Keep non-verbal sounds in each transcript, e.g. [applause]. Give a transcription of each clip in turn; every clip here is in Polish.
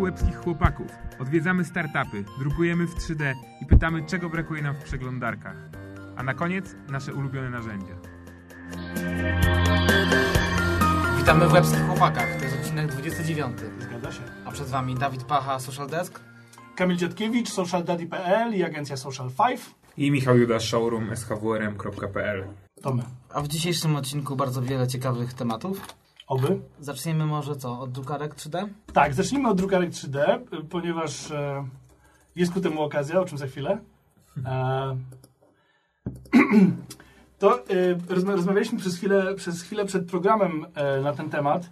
odcinku Łebskich Chłopaków odwiedzamy startupy, drukujemy w 3D i pytamy, czego brakuje nam w przeglądarkach. A na koniec nasze ulubione narzędzia. Witamy w Łebskich Chłopakach. To jest odcinek 29. Zgadza się. A przed Wami Dawid Pacha, Social Desk. Kamil Dziadkiewicz, socialdaddy.pl i agencja Social 5. I Michał Juda, showroom shwrm.pl To my. A w dzisiejszym odcinku bardzo wiele ciekawych tematów. Oby. Zaczniemy może co? Od drukarek 3D? Tak, zacznijmy od drukarek 3D, y, ponieważ e, jest ku temu okazja, o czym za chwilę. E, [clears throat] to e, rozma- rozmawialiśmy przez chwilę, przez chwilę przed programem e, na ten temat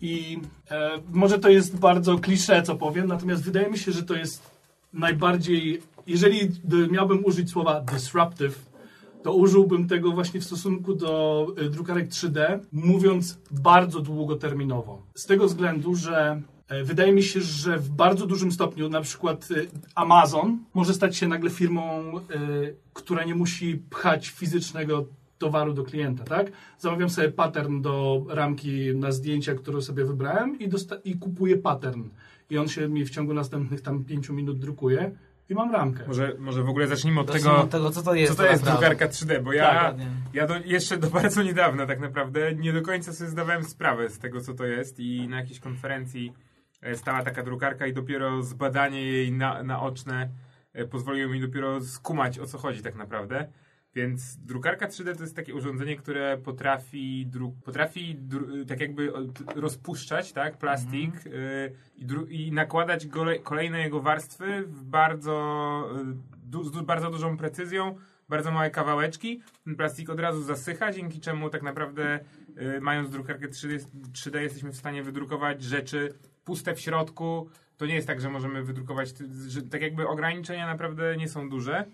i e, może to jest bardzo klisze, co powiem, natomiast wydaje mi się, że to jest najbardziej, jeżeli miałbym użyć słowa disruptive, to użyłbym tego właśnie w stosunku do y, drukarek 3D, mówiąc bardzo długoterminowo. Z tego względu, że e, wydaje mi się, że w bardzo dużym stopniu na przykład y, Amazon może stać się nagle firmą, y, która nie musi pchać fizycznego towaru do klienta, tak? Zamawiam sobie pattern do ramki na zdjęcia, które sobie wybrałem i, i kupuję pattern. I on się mi w ciągu następnych tam 5 minut drukuje i mam ramkę. Może, może w ogóle zacznijmy od Zacznijmy tego, od tego, co to jest. co to jest naprawdę. drukarka 3D, bo ja, Dokładnie. ja do, jeszcze do bardzo niedawna tak naprawdę nie do końca sobie zdawałem sprawę z tego, co to jest i na jakiejś konferencji e, stała taka drukarka i dopiero zbadanie jej na, naoczne e, pozwoliło mi dopiero skumać, o co chodzi tak naprawdę. Więc drukarka 3D to jest takie urządzenie, które potrafi, dru, potrafi dru, tak jakby rozpuszczać tak, plastik y, i, i nakładać kolejne jego warstwy w bardzo, y, du, z du, bardzo dużą precyzją, bardzo małe kawałeczki. Ten plastik od razu zasycha, dzięki czemu tak naprawdę y, mając drukarkę 3D, 3D jesteśmy w stanie wydrukować rzeczy puste w środku. To nie jest tak, że możemy wydrukować, że tak jakby ograniczenia naprawdę nie są duże.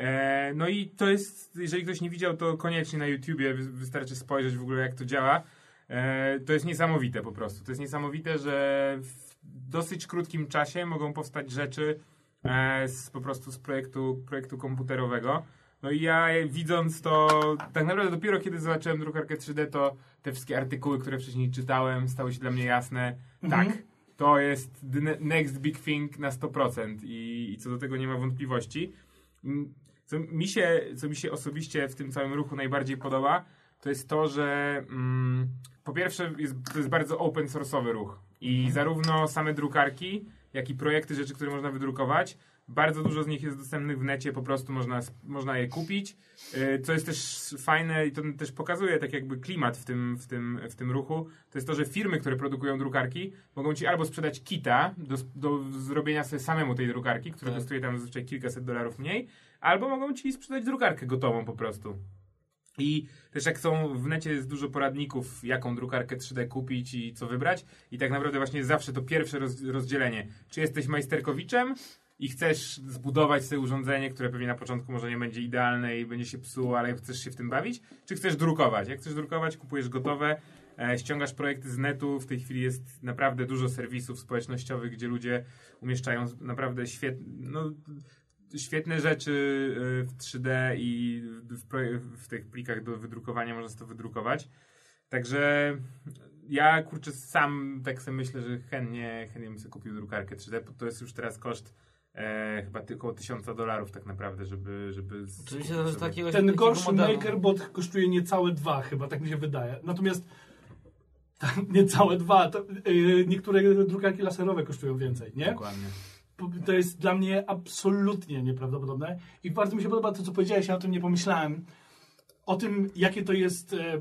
E, no i to jest, jeżeli ktoś nie widział, to koniecznie na YouTubie wy- wystarczy spojrzeć w ogóle jak to działa. E, to jest niesamowite po prostu. To jest niesamowite, że w dosyć krótkim czasie mogą powstać rzeczy e, z, po prostu z projektu, projektu komputerowego. No i ja widząc to, tak naprawdę dopiero kiedy zobaczyłem drukarkę 3D, to te wszystkie artykuły, które wcześniej czytałem, stały się dla mnie jasne. Mhm. Tak, to jest next big thing na 100% i, i co do tego nie ma wątpliwości. Co mi, się, co mi się osobiście w tym całym ruchu najbardziej podoba, to jest to, że mm, po pierwsze jest, to jest bardzo open source'owy ruch i zarówno same drukarki, jak i projekty, rzeczy, które można wydrukować, bardzo dużo z nich jest dostępnych w necie, po prostu można, można je kupić. Yy, Co jest też fajne i to też pokazuje tak jakby klimat w tym, w, tym, w tym ruchu, to jest to, że firmy, które produkują drukarki, mogą ci albo sprzedać kita do, do zrobienia sobie samemu tej drukarki, która Tak. kosztuje tam zazwyczaj kilkaset dolarów mniej, albo mogą ci sprzedać drukarkę gotową po prostu. I też jak są w necie jest dużo poradników, jaką drukarkę 3D kupić i co wybrać. I tak naprawdę właśnie zawsze to pierwsze roz, rozdzielenie. Czy jesteś majsterkowiczem i chcesz zbudować sobie urządzenie, które pewnie na początku może nie będzie idealne i będzie się psuło, ale chcesz się w tym bawić? Czy chcesz drukować? Jak chcesz drukować, kupujesz gotowe, e, ściągasz projekty z netu. W tej chwili jest naprawdę dużo serwisów społecznościowych, gdzie ludzie umieszczają naprawdę świetne, no, świetne rzeczy y, w 3D i w, w tych plikach do wydrukowania można to wydrukować. Także ja kurczę sam tak sobie myślę, że chętnie, chętnie bym sobie kupił drukarkę 3D, bo to jest już teraz koszt e, chyba tylko około 1000 dolarów tak naprawdę, żeby... żeby Oczywiście, sobie. takiego Ten takiego gorszy modelu. MakerBot kosztuje niecałe dwa chyba, tak mi się wydaje. Natomiast [laughs] niecałe dwa, to, yy, niektóre drukarki laserowe kosztują więcej, nie? Dokładnie. To jest dla mnie absolutnie nieprawdopodobne i bardzo mi się podoba to, co powiedziałeś, ja o tym nie pomyślałem. O tym, jakie to jest, e, e,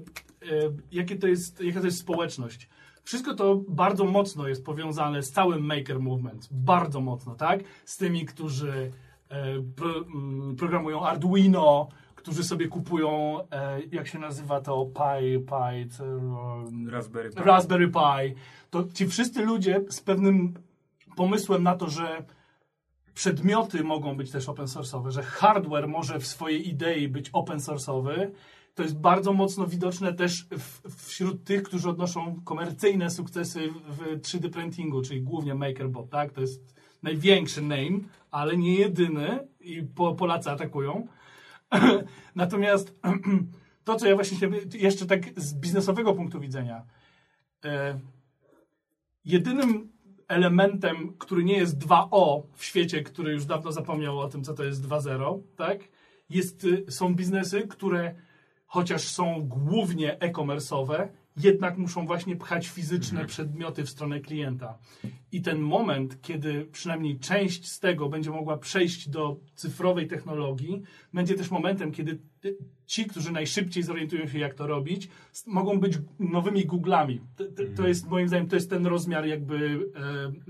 jakie to jest, jaka to jest społeczność. Wszystko to bardzo mocno jest powiązane z całym maker movement. Bardzo mocno, tak? Z tymi, którzy e, pro, mm, programują Arduino, którzy sobie kupują, jak się nazywa to, Pi, Pi, co, Raspberry Pi. Raspberry Pi. To ci wszyscy ludzie z pewnym pomysłem na to, że przedmioty mogą być też open source'owe, że hardware może w swojej idei być open source'owy, to jest bardzo mocno widoczne też wśród tych, którzy odnoszą komercyjne sukcesy w 3D printingu, czyli głównie MakerBot, tak? To jest największy name, ale nie jedyny i po, Polacy atakują. [laughs] Natomiast [clears throat] to, co ja właśnie się, jeszcze tak z biznesowego punktu widzenia, e, jedynym elementem, który nie jest 2O w świecie, który już dawno zapomniał o tym, co to jest 2.0, tak? Jest, y, są biznesy, które chociaż są głównie e-commerce'owe, jednak muszą właśnie pchać fizyczne przedmioty w stronę klienta. I ten moment, kiedy przynajmniej część z tego będzie mogła przejść do cyfrowej technologii, będzie też momentem, kiedy ci, którzy najszybciej zorientują się, jak to robić, mogą być nowymi Googlami. To, to, to jest, moim zdaniem, to jest ten rozmiar jakby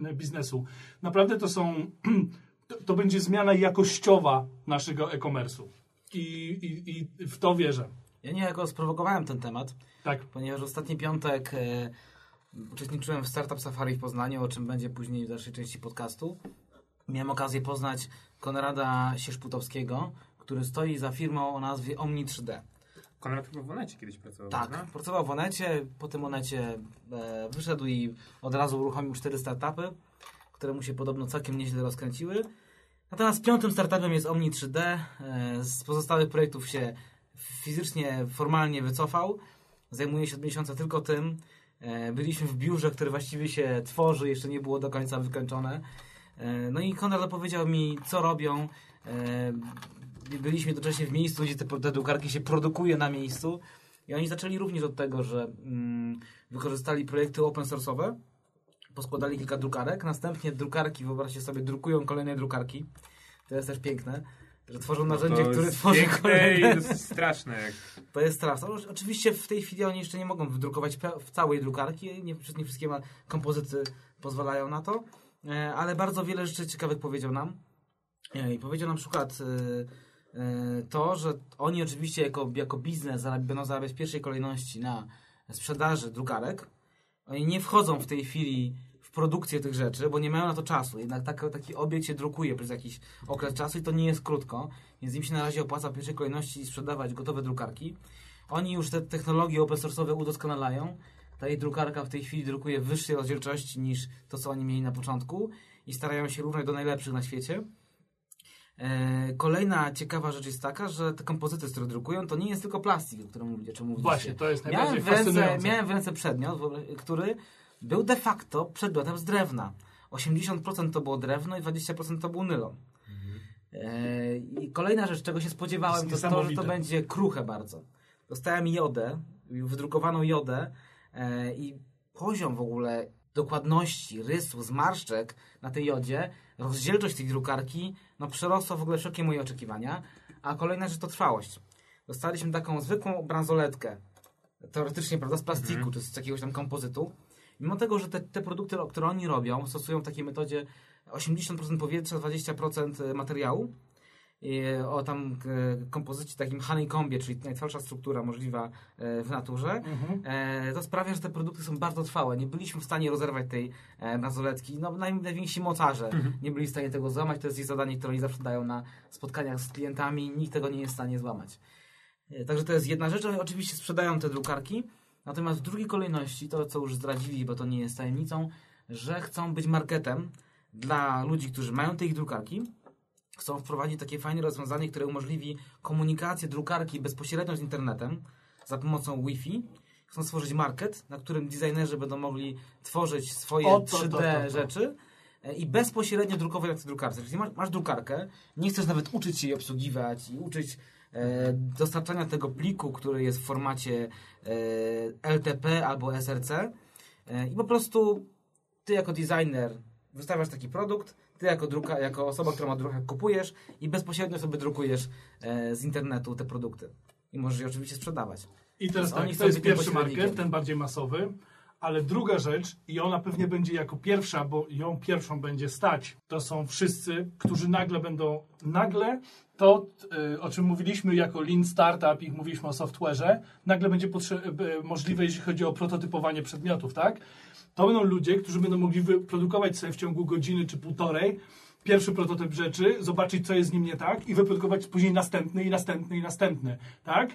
e, biznesu. Naprawdę to są, [clears throat] to, to będzie zmiana jakościowa naszego e-commerce'u. I, i, I w to wierzę. Ja niejako sprowokowałem ten temat, Tak. ponieważ ostatni piątek e, uczestniczyłem w Startup Safari w Poznaniu, o czym będzie później w dalszej części podcastu. Miałem okazję poznać Konrada Sierzputowskiego, który stoi za firmą o nazwie Omni 3D. Konrad chyba w Onecie kiedyś pracował, Tak, prawda? pracował w Onecie, po tym Onecie e, wyszedł i od razu uruchomił cztery startupy, które mu się podobno całkiem nieźle rozkręciły. Natomiast piątym startupem jest Omni 3D. E, z pozostałych projektów się fizycznie, formalnie wycofał. Zajmuje się od miesiąca tylko tym. E, byliśmy w biurze, które właściwie się tworzy, jeszcze nie było do końca wykończone. E, no i Konrad opowiedział mi, co robią. E, byliśmy jednocześnie w miejscu, gdzie te, te drukarki się produkuje na miejscu. I oni zaczęli również od tego, że mm, wykorzystali projekty open source'owe, poskładali kilka drukarek, następnie drukarki, wyobraźcie sobie, drukują kolejne drukarki. To jest też piękne, że tworzą narzędzie, To które jest tworzy kolejne. i dosyć straszne. Jak... [laughs] To jest straszne. No, Oczywiście w tej chwili oni jeszcze nie mogą wydrukować w całej drukarki, nie, nie wszystkie kompozyty pozwalają na to, e, ale bardzo wiele rzeczy ciekawych powiedział nam. E, I powiedział na przykład e, to, że oni oczywiście jako, jako biznes będą zarabiać w pierwszej kolejności na sprzedaży drukarek. Oni nie wchodzą w tej chwili w produkcję tych rzeczy, bo nie mają na to czasu. Jednak tak, taki obiekt się drukuje przez jakiś okres czasu i to nie jest krótko, więc im się na razie opłaca w pierwszej kolejności sprzedawać gotowe drukarki. Oni już te technologie open source'owe udoskonalają. Ta ich drukarka w tej chwili drukuje w wyższej rozdzielczości niż to, co oni mieli na początku i starają się równać do najlepszych na świecie. E, Kolejna ciekawa rzecz jest taka, że te kompozyty, z których drukują, to nie jest tylko plastik, o którym mówicie. Właśnie, to jest Miałem najbardziej w, ręce, fascynujące. miałem w ręce przedmiot, który był de facto przedmiotem z drewna. 80% to było drewno i 20% to był nylon. E, I kolejna rzecz, czego się spodziewałem, To to jest to, że to będzie kruche bardzo. Dostałem jodę, wydrukowaną jodę e, i poziom w ogóle dokładności, rysu, zmarszczek na tej jodzie, rozdzielczość tej drukarki, no przerosła w ogóle wszelkie moje oczekiwania. A kolejna rzecz to trwałość. Dostaliśmy taką zwykłą bransoletkę, teoretycznie, prawda, z plastiku, czy z jakiegoś tam kompozytu. Mimo tego, że te, te produkty, które oni robią, stosują w takiej metodzie 80% powietrza, 20% materiału, i o tam e, kompozycie takim honeycombie, czyli najtwardsza struktura możliwa e, w naturze, Mhm. e, to sprawia, że te produkty są bardzo trwałe. Nie byliśmy w stanie rozerwać tej e, bransoletki. No, naj, najwięksi mocarze nie byli w stanie tego złamać. To jest ich zadanie, które oni zawsze dają na spotkaniach z klientami. Nikt tego nie jest w stanie złamać. E, Także to jest jedna rzecz. Oni oczywiście sprzedają te drukarki. Natomiast w drugiej kolejności, to co już zdradzili, bo to nie jest tajemnicą, że chcą być marketem dla ludzi, którzy mają te ich drukarki. Chcą wprowadzić takie fajne rozwiązanie, które umożliwi komunikację drukarki bezpośrednio z internetem za pomocą Wi-Fi. Chcą stworzyć market, na którym designerzy będą mogli tworzyć swoje O, to, to, 3D to, to. rzeczy e, i bezpośrednio drukować na tej drukarce. Czyli masz, masz drukarkę, nie chcesz nawet uczyć się jej obsługiwać i uczyć dostarczania tego pliku, który jest w formacie e, LTP albo SRC e, i po prostu ty jako designer wystawiasz taki produkt, ty jako, druka, jako osoba, która ma drukarkę kupujesz i bezpośrednio sobie drukujesz e, z internetu te produkty. I możesz je oczywiście sprzedawać. I teraz tak, to jest pierwszy market, ten bardziej masowy, ale druga rzecz, i ona pewnie będzie jako pierwsza, bo ją pierwszą będzie stać, to są wszyscy, którzy nagle będą, nagle to, y, o czym mówiliśmy jako Lean Startup i mówiliśmy o software'ze, nagle będzie y, możliwe, jeśli chodzi o prototypowanie przedmiotów, tak? To będą ludzie, którzy będą mogli wyprodukować sobie w ciągu godziny czy półtorej pierwszy prototyp rzeczy, zobaczyć, co jest z nim nie tak i wyprodukować później następny i następny i następny, tak?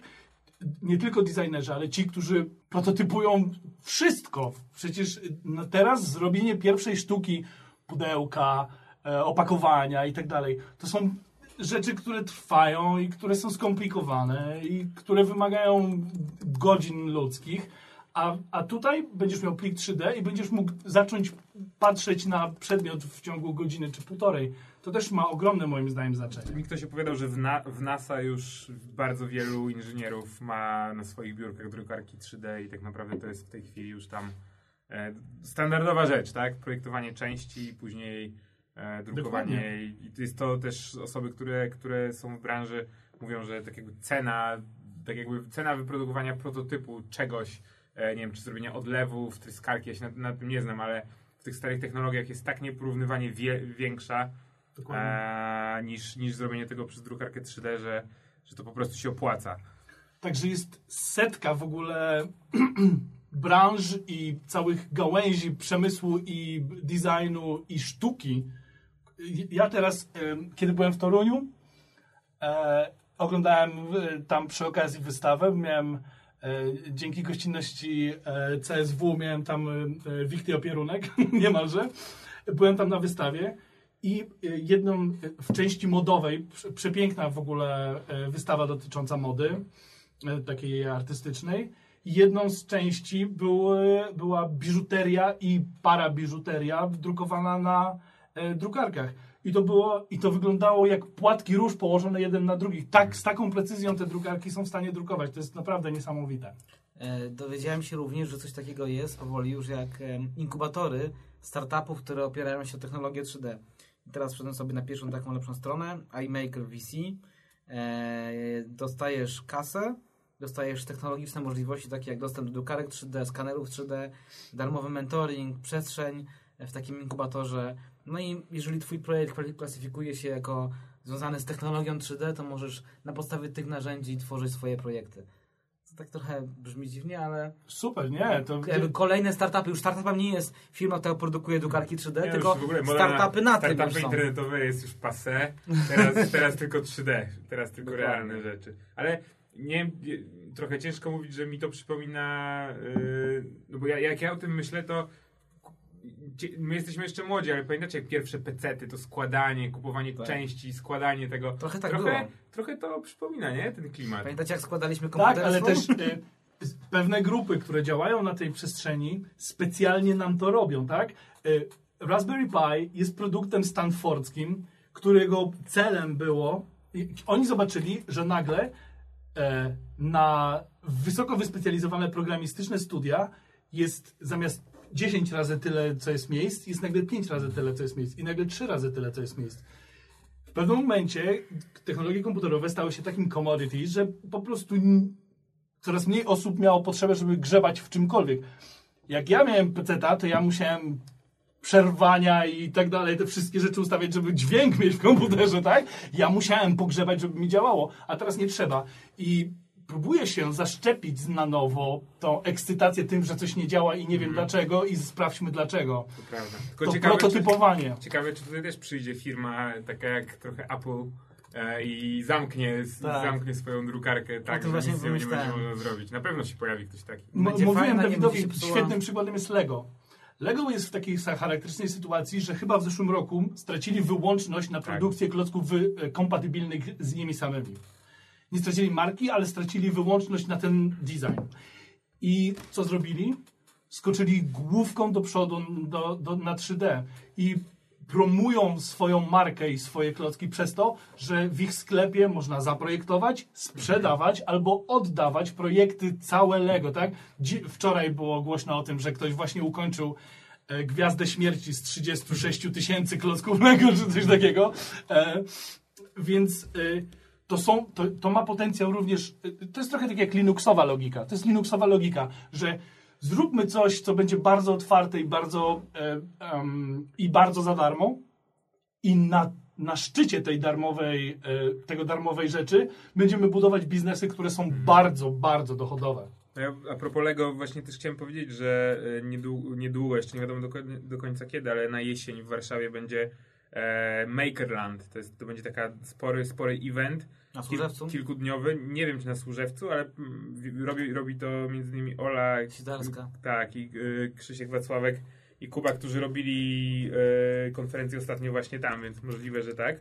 Nie tylko designerzy, ale ci, którzy prototypują wszystko. Przecież no teraz zrobienie pierwszej sztuki pudełka, e, opakowania i tak dalej, to są rzeczy, które trwają i które są skomplikowane i które wymagają godzin ludzkich, A, a tutaj będziesz miał plik 3D i będziesz mógł zacząć patrzeć na przedmiot w ciągu godziny czy półtorej. To też ma ogromne moim zdaniem znaczenie. Mi ktoś opowiadał, że w, na, w NASA już bardzo wielu inżynierów ma na swoich biurkach drukarki 3D i tak naprawdę to jest w tej chwili już tam e, standardowa rzecz, tak? Projektowanie części i później e, drukowanie. Dokładnie. I to jest to też osoby, które, które są w branży mówią, że tak jakby cena, tak jakby cena wyprodukowania prototypu czegoś, e, nie wiem, czy zrobienia odlewów, tryskarki, ja się na, na tym nie znam, ale w tych starych technologiach jest tak nieporównywanie wie, większa, e, niż, niż zrobienie tego przez drukarkę 3D, że, że to po prostu się opłaca. Także jest setka w ogóle [clears throat] branż i całych gałęzi przemysłu i designu i sztuki. Ja teraz, kiedy byłem w Toruniu, e, oglądałem tam przy okazji wystawę. Miałem e, dzięki gościnności e, CSW, miałem tam wichty opierunek [laughs] niemalże. Byłem tam na wystawie i e, jedną e, w części modowej, prze- przepiękna w ogóle e, wystawa dotycząca mody, takiej artystycznej. Jedną z części były, była biżuteria i parabiżuteria drukowana na drukarkach. I to, było, I to wyglądało jak płatki róż położone jeden na drugi. Tak, z taką precyzją te drukarki są w stanie drukować. To jest naprawdę niesamowite. Dowiedziałem się również, że coś takiego jest powoli już jak inkubatory startupów, które opierają się o technologię 3D. Teraz wszedłem sobie na pierwszą taką lepszą stronę, iMaker VC. E, dostajesz kasę, dostajesz technologiczne możliwości takie jak dostęp do drukarek 3D, skanerów 3D, darmowy mentoring, przestrzeń w takim inkubatorze. No i jeżeli twój projekt klasyfikuje się jako związany z technologią 3D, to możesz na podstawie tych narzędzi tworzyć swoje projekty. Tak trochę brzmi dziwnie, ale Super, nie? To, kolejne startupy, już startupem nie jest firma, która produkuje drukarki 3D, Nie, tylko startupy na tym Startupy internetowe jest już passé. Teraz, [laughs] teraz tylko 3D. Teraz tylko Dokładnie. realne rzeczy. Ale nie, trochę ciężko mówić, że mi to przypomina. Yy, no bo ja, jak ja o tym myślę, to my jesteśmy jeszcze młodzi, ale pamiętacie jak pierwsze pecety, to składanie, kupowanie Tak. części, składanie tego. Trochę tak trochę, było. trochę to przypomina, nie? Ten klimat. Pamiętacie jak składaliśmy komputer? Tak, ale też y, pewne grupy, które działają na tej przestrzeni, specjalnie nam to robią, tak? Y, Raspberry Pi jest produktem stanfordzkim, którego celem było. i Oni zobaczyli, że nagle e, na wysoko wyspecjalizowane programistyczne studia jest zamiast 10 razy tyle, co jest miejsc, jest nagle 5 razy tyle, co jest miejsc i nagle 3 razy tyle, co jest miejsc. W pewnym momencie technologie komputerowe stały się takim commodity, że po prostu coraz mniej osób miało potrzebę, żeby grzebać w czymkolwiek. Jak ja miałem PC-ta, to ja musiałem przerwania i tak dalej, te wszystkie rzeczy ustawiać, żeby dźwięk mieć w komputerze, tak? Ja musiałem pogrzebać, żeby mi działało, a teraz nie trzeba. I próbuję się zaszczepić na nowo tą ekscytację tym, że coś nie działa i nie wiem dlaczego i sprawdźmy dlaczego. To prawda. Tylko To ciekawe, czy, prototypowanie. ciekawe, czy tutaj też przyjdzie firma taka jak trochę Apple e, i zamknie, Tak. zamknie swoją drukarkę tak, tym że właśnie nic nie będzie można zrobić. Na pewno się pojawi ktoś taki. M- Będzie Mówiłem Dawidowi, świetnym przykładem jest Lego. Lego jest w takiej charakterystycznej sytuacji, że chyba w zeszłym roku stracili wyłączność na Tak. produkcję klocków wy, e, kompatybilnych z nimi samymi. Nie stracili marki, ale stracili wyłączność na ten design. I co zrobili? Skoczyli główką do przodu do, do, na 3D i promują swoją markę i swoje klocki przez to, że w ich sklepie można zaprojektować, sprzedawać albo oddawać projekty całe Lego, tak? Wczoraj było głośno o tym, że ktoś właśnie ukończył e, Gwiazdę Śmierci z 36 tysięcy klocków Lego czy coś takiego. E, więc e, to, są, to, to ma potencjał również. To jest trochę tak jak Linuxowa logika. To jest Linuxowa logika, że zróbmy coś, co będzie bardzo otwarte i bardzo, e, em, i bardzo za darmo, i na, na szczycie tej darmowej, e, tego darmowej rzeczy będziemy budować biznesy, które są bardzo, bardzo dochodowe. Ja, a propos Lego, właśnie też chciałem powiedzieć, że e, niedługo, niedługo jeszcze nie wiadomo do, do końca kiedy, ale na jesień w Warszawie będzie e, Makerland. To, jest, to będzie taka spory, spory event. Na Służewcu? Kilkudniowy. Nie wiem, czy na Służewcu, ale mm, robi, robi to między innymi Ola, Sidarska. tak, i y, Krzysiek Wacławek i Kuba, którzy robili y, konferencję ostatnio właśnie tam, więc możliwe, że tak.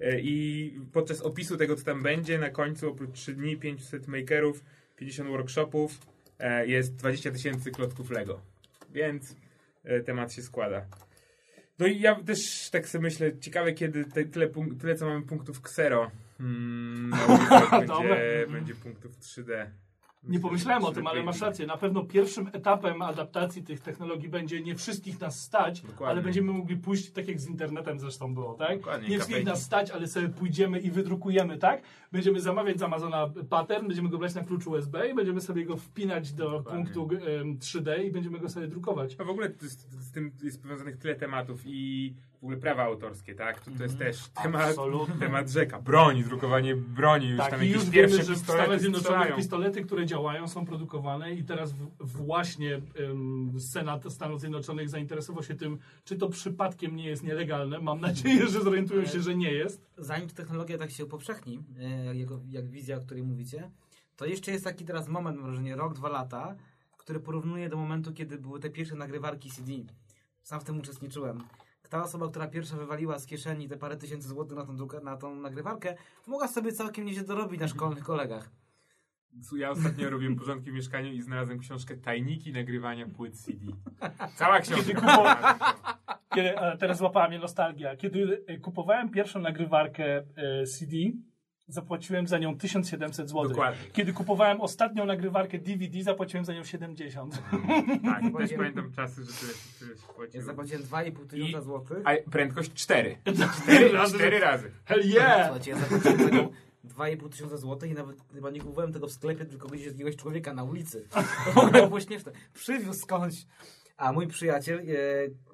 Y, I podczas opisu tego, co tam będzie, na końcu oprócz 3 dni, 500 makerów, 50 workshopów, e, jest 20 tysięcy klocków Lego. Więc e, temat się składa. No i ja też tak sobie myślę, ciekawe kiedy te, tyle, punk- tyle co mamy punktów Xero mm, na ulicach Dobra. będzie, będzie punktów 3D. Nie pomyślałem o tym, ale masz rację. Na pewno pierwszym etapem adaptacji tych technologii będzie nie wszystkich nas stać, Dokładnie. ale będziemy mogli pójść, tak jak z internetem zresztą było, tak? Dokładnie, nie wszystkich nas stać, ale sobie pójdziemy i wydrukujemy, tak? Będziemy zamawiać z Amazona pattern, będziemy go brać na klucz USB i będziemy sobie go wpinać do Dokładnie. punktu em, 3D i będziemy go sobie drukować. No w ogóle jest, z tym jest powiązanych tyle tematów i w ogóle prawa autorskie, tak? To, to jest też temat, Mhm. Absolutnie. temat rzeka. Broń, drukowanie broni, już Tak, tam i jakieś już pierwsze wiemy, że w pistolety Stanach Zjednoczonych pistolety, które działają, są produkowane i teraz w, właśnie Senat Stanów Zjednoczonych zainteresował się tym, czy to przypadkiem nie jest nielegalne. Mam nadzieję, że zorientują się, że nie jest. zanim technologia tak się upowszechni, e, jak, jak wizja, o której mówicie, to jeszcze jest taki teraz moment, mam wrażenie, rok, dwa lata, który porównuje do momentu, kiedy były te pierwsze nagrywarki CD. Sam w tym uczestniczyłem. Ta osoba, która pierwsza wywaliła z kieszeni te parę tysięcy złotych na tą, na tą nagrywarkę, mogła sobie całkiem nieźle dorobić na szkolnych kolegach. Ja ostatnio robiłem porządki w mieszkaniu i znalazłem książkę Tajniki nagrywania płyt CD. Cała książka. Kiedy, teraz złapała mnie nostalgia. Kiedy e, kupowałem pierwszą nagrywarkę e, CD, zapłaciłem za nią 1700 zł. Dokładnie. Kiedy kupowałem ostatnią nagrywarkę DVD, zapłaciłem za nią 70. Tak, też pamiętam czasy, że tyle, płaciło. zapłaciłem 2,5 tysiąca I- złotych. A prędkość 4. Cztery [laughs] 4 razy. cztery razy. Hell yeah! Słuchajcie, ja zapłaciłem za nią 2,5 tysiąca złotych i nawet chyba nie kupowałem tego w sklepie, tylko gdzieś z jakiegoś człowieka na ulicy. [laughs] To w ogóle było śmieszne. Przywiózł skądś. A mój przyjaciel e,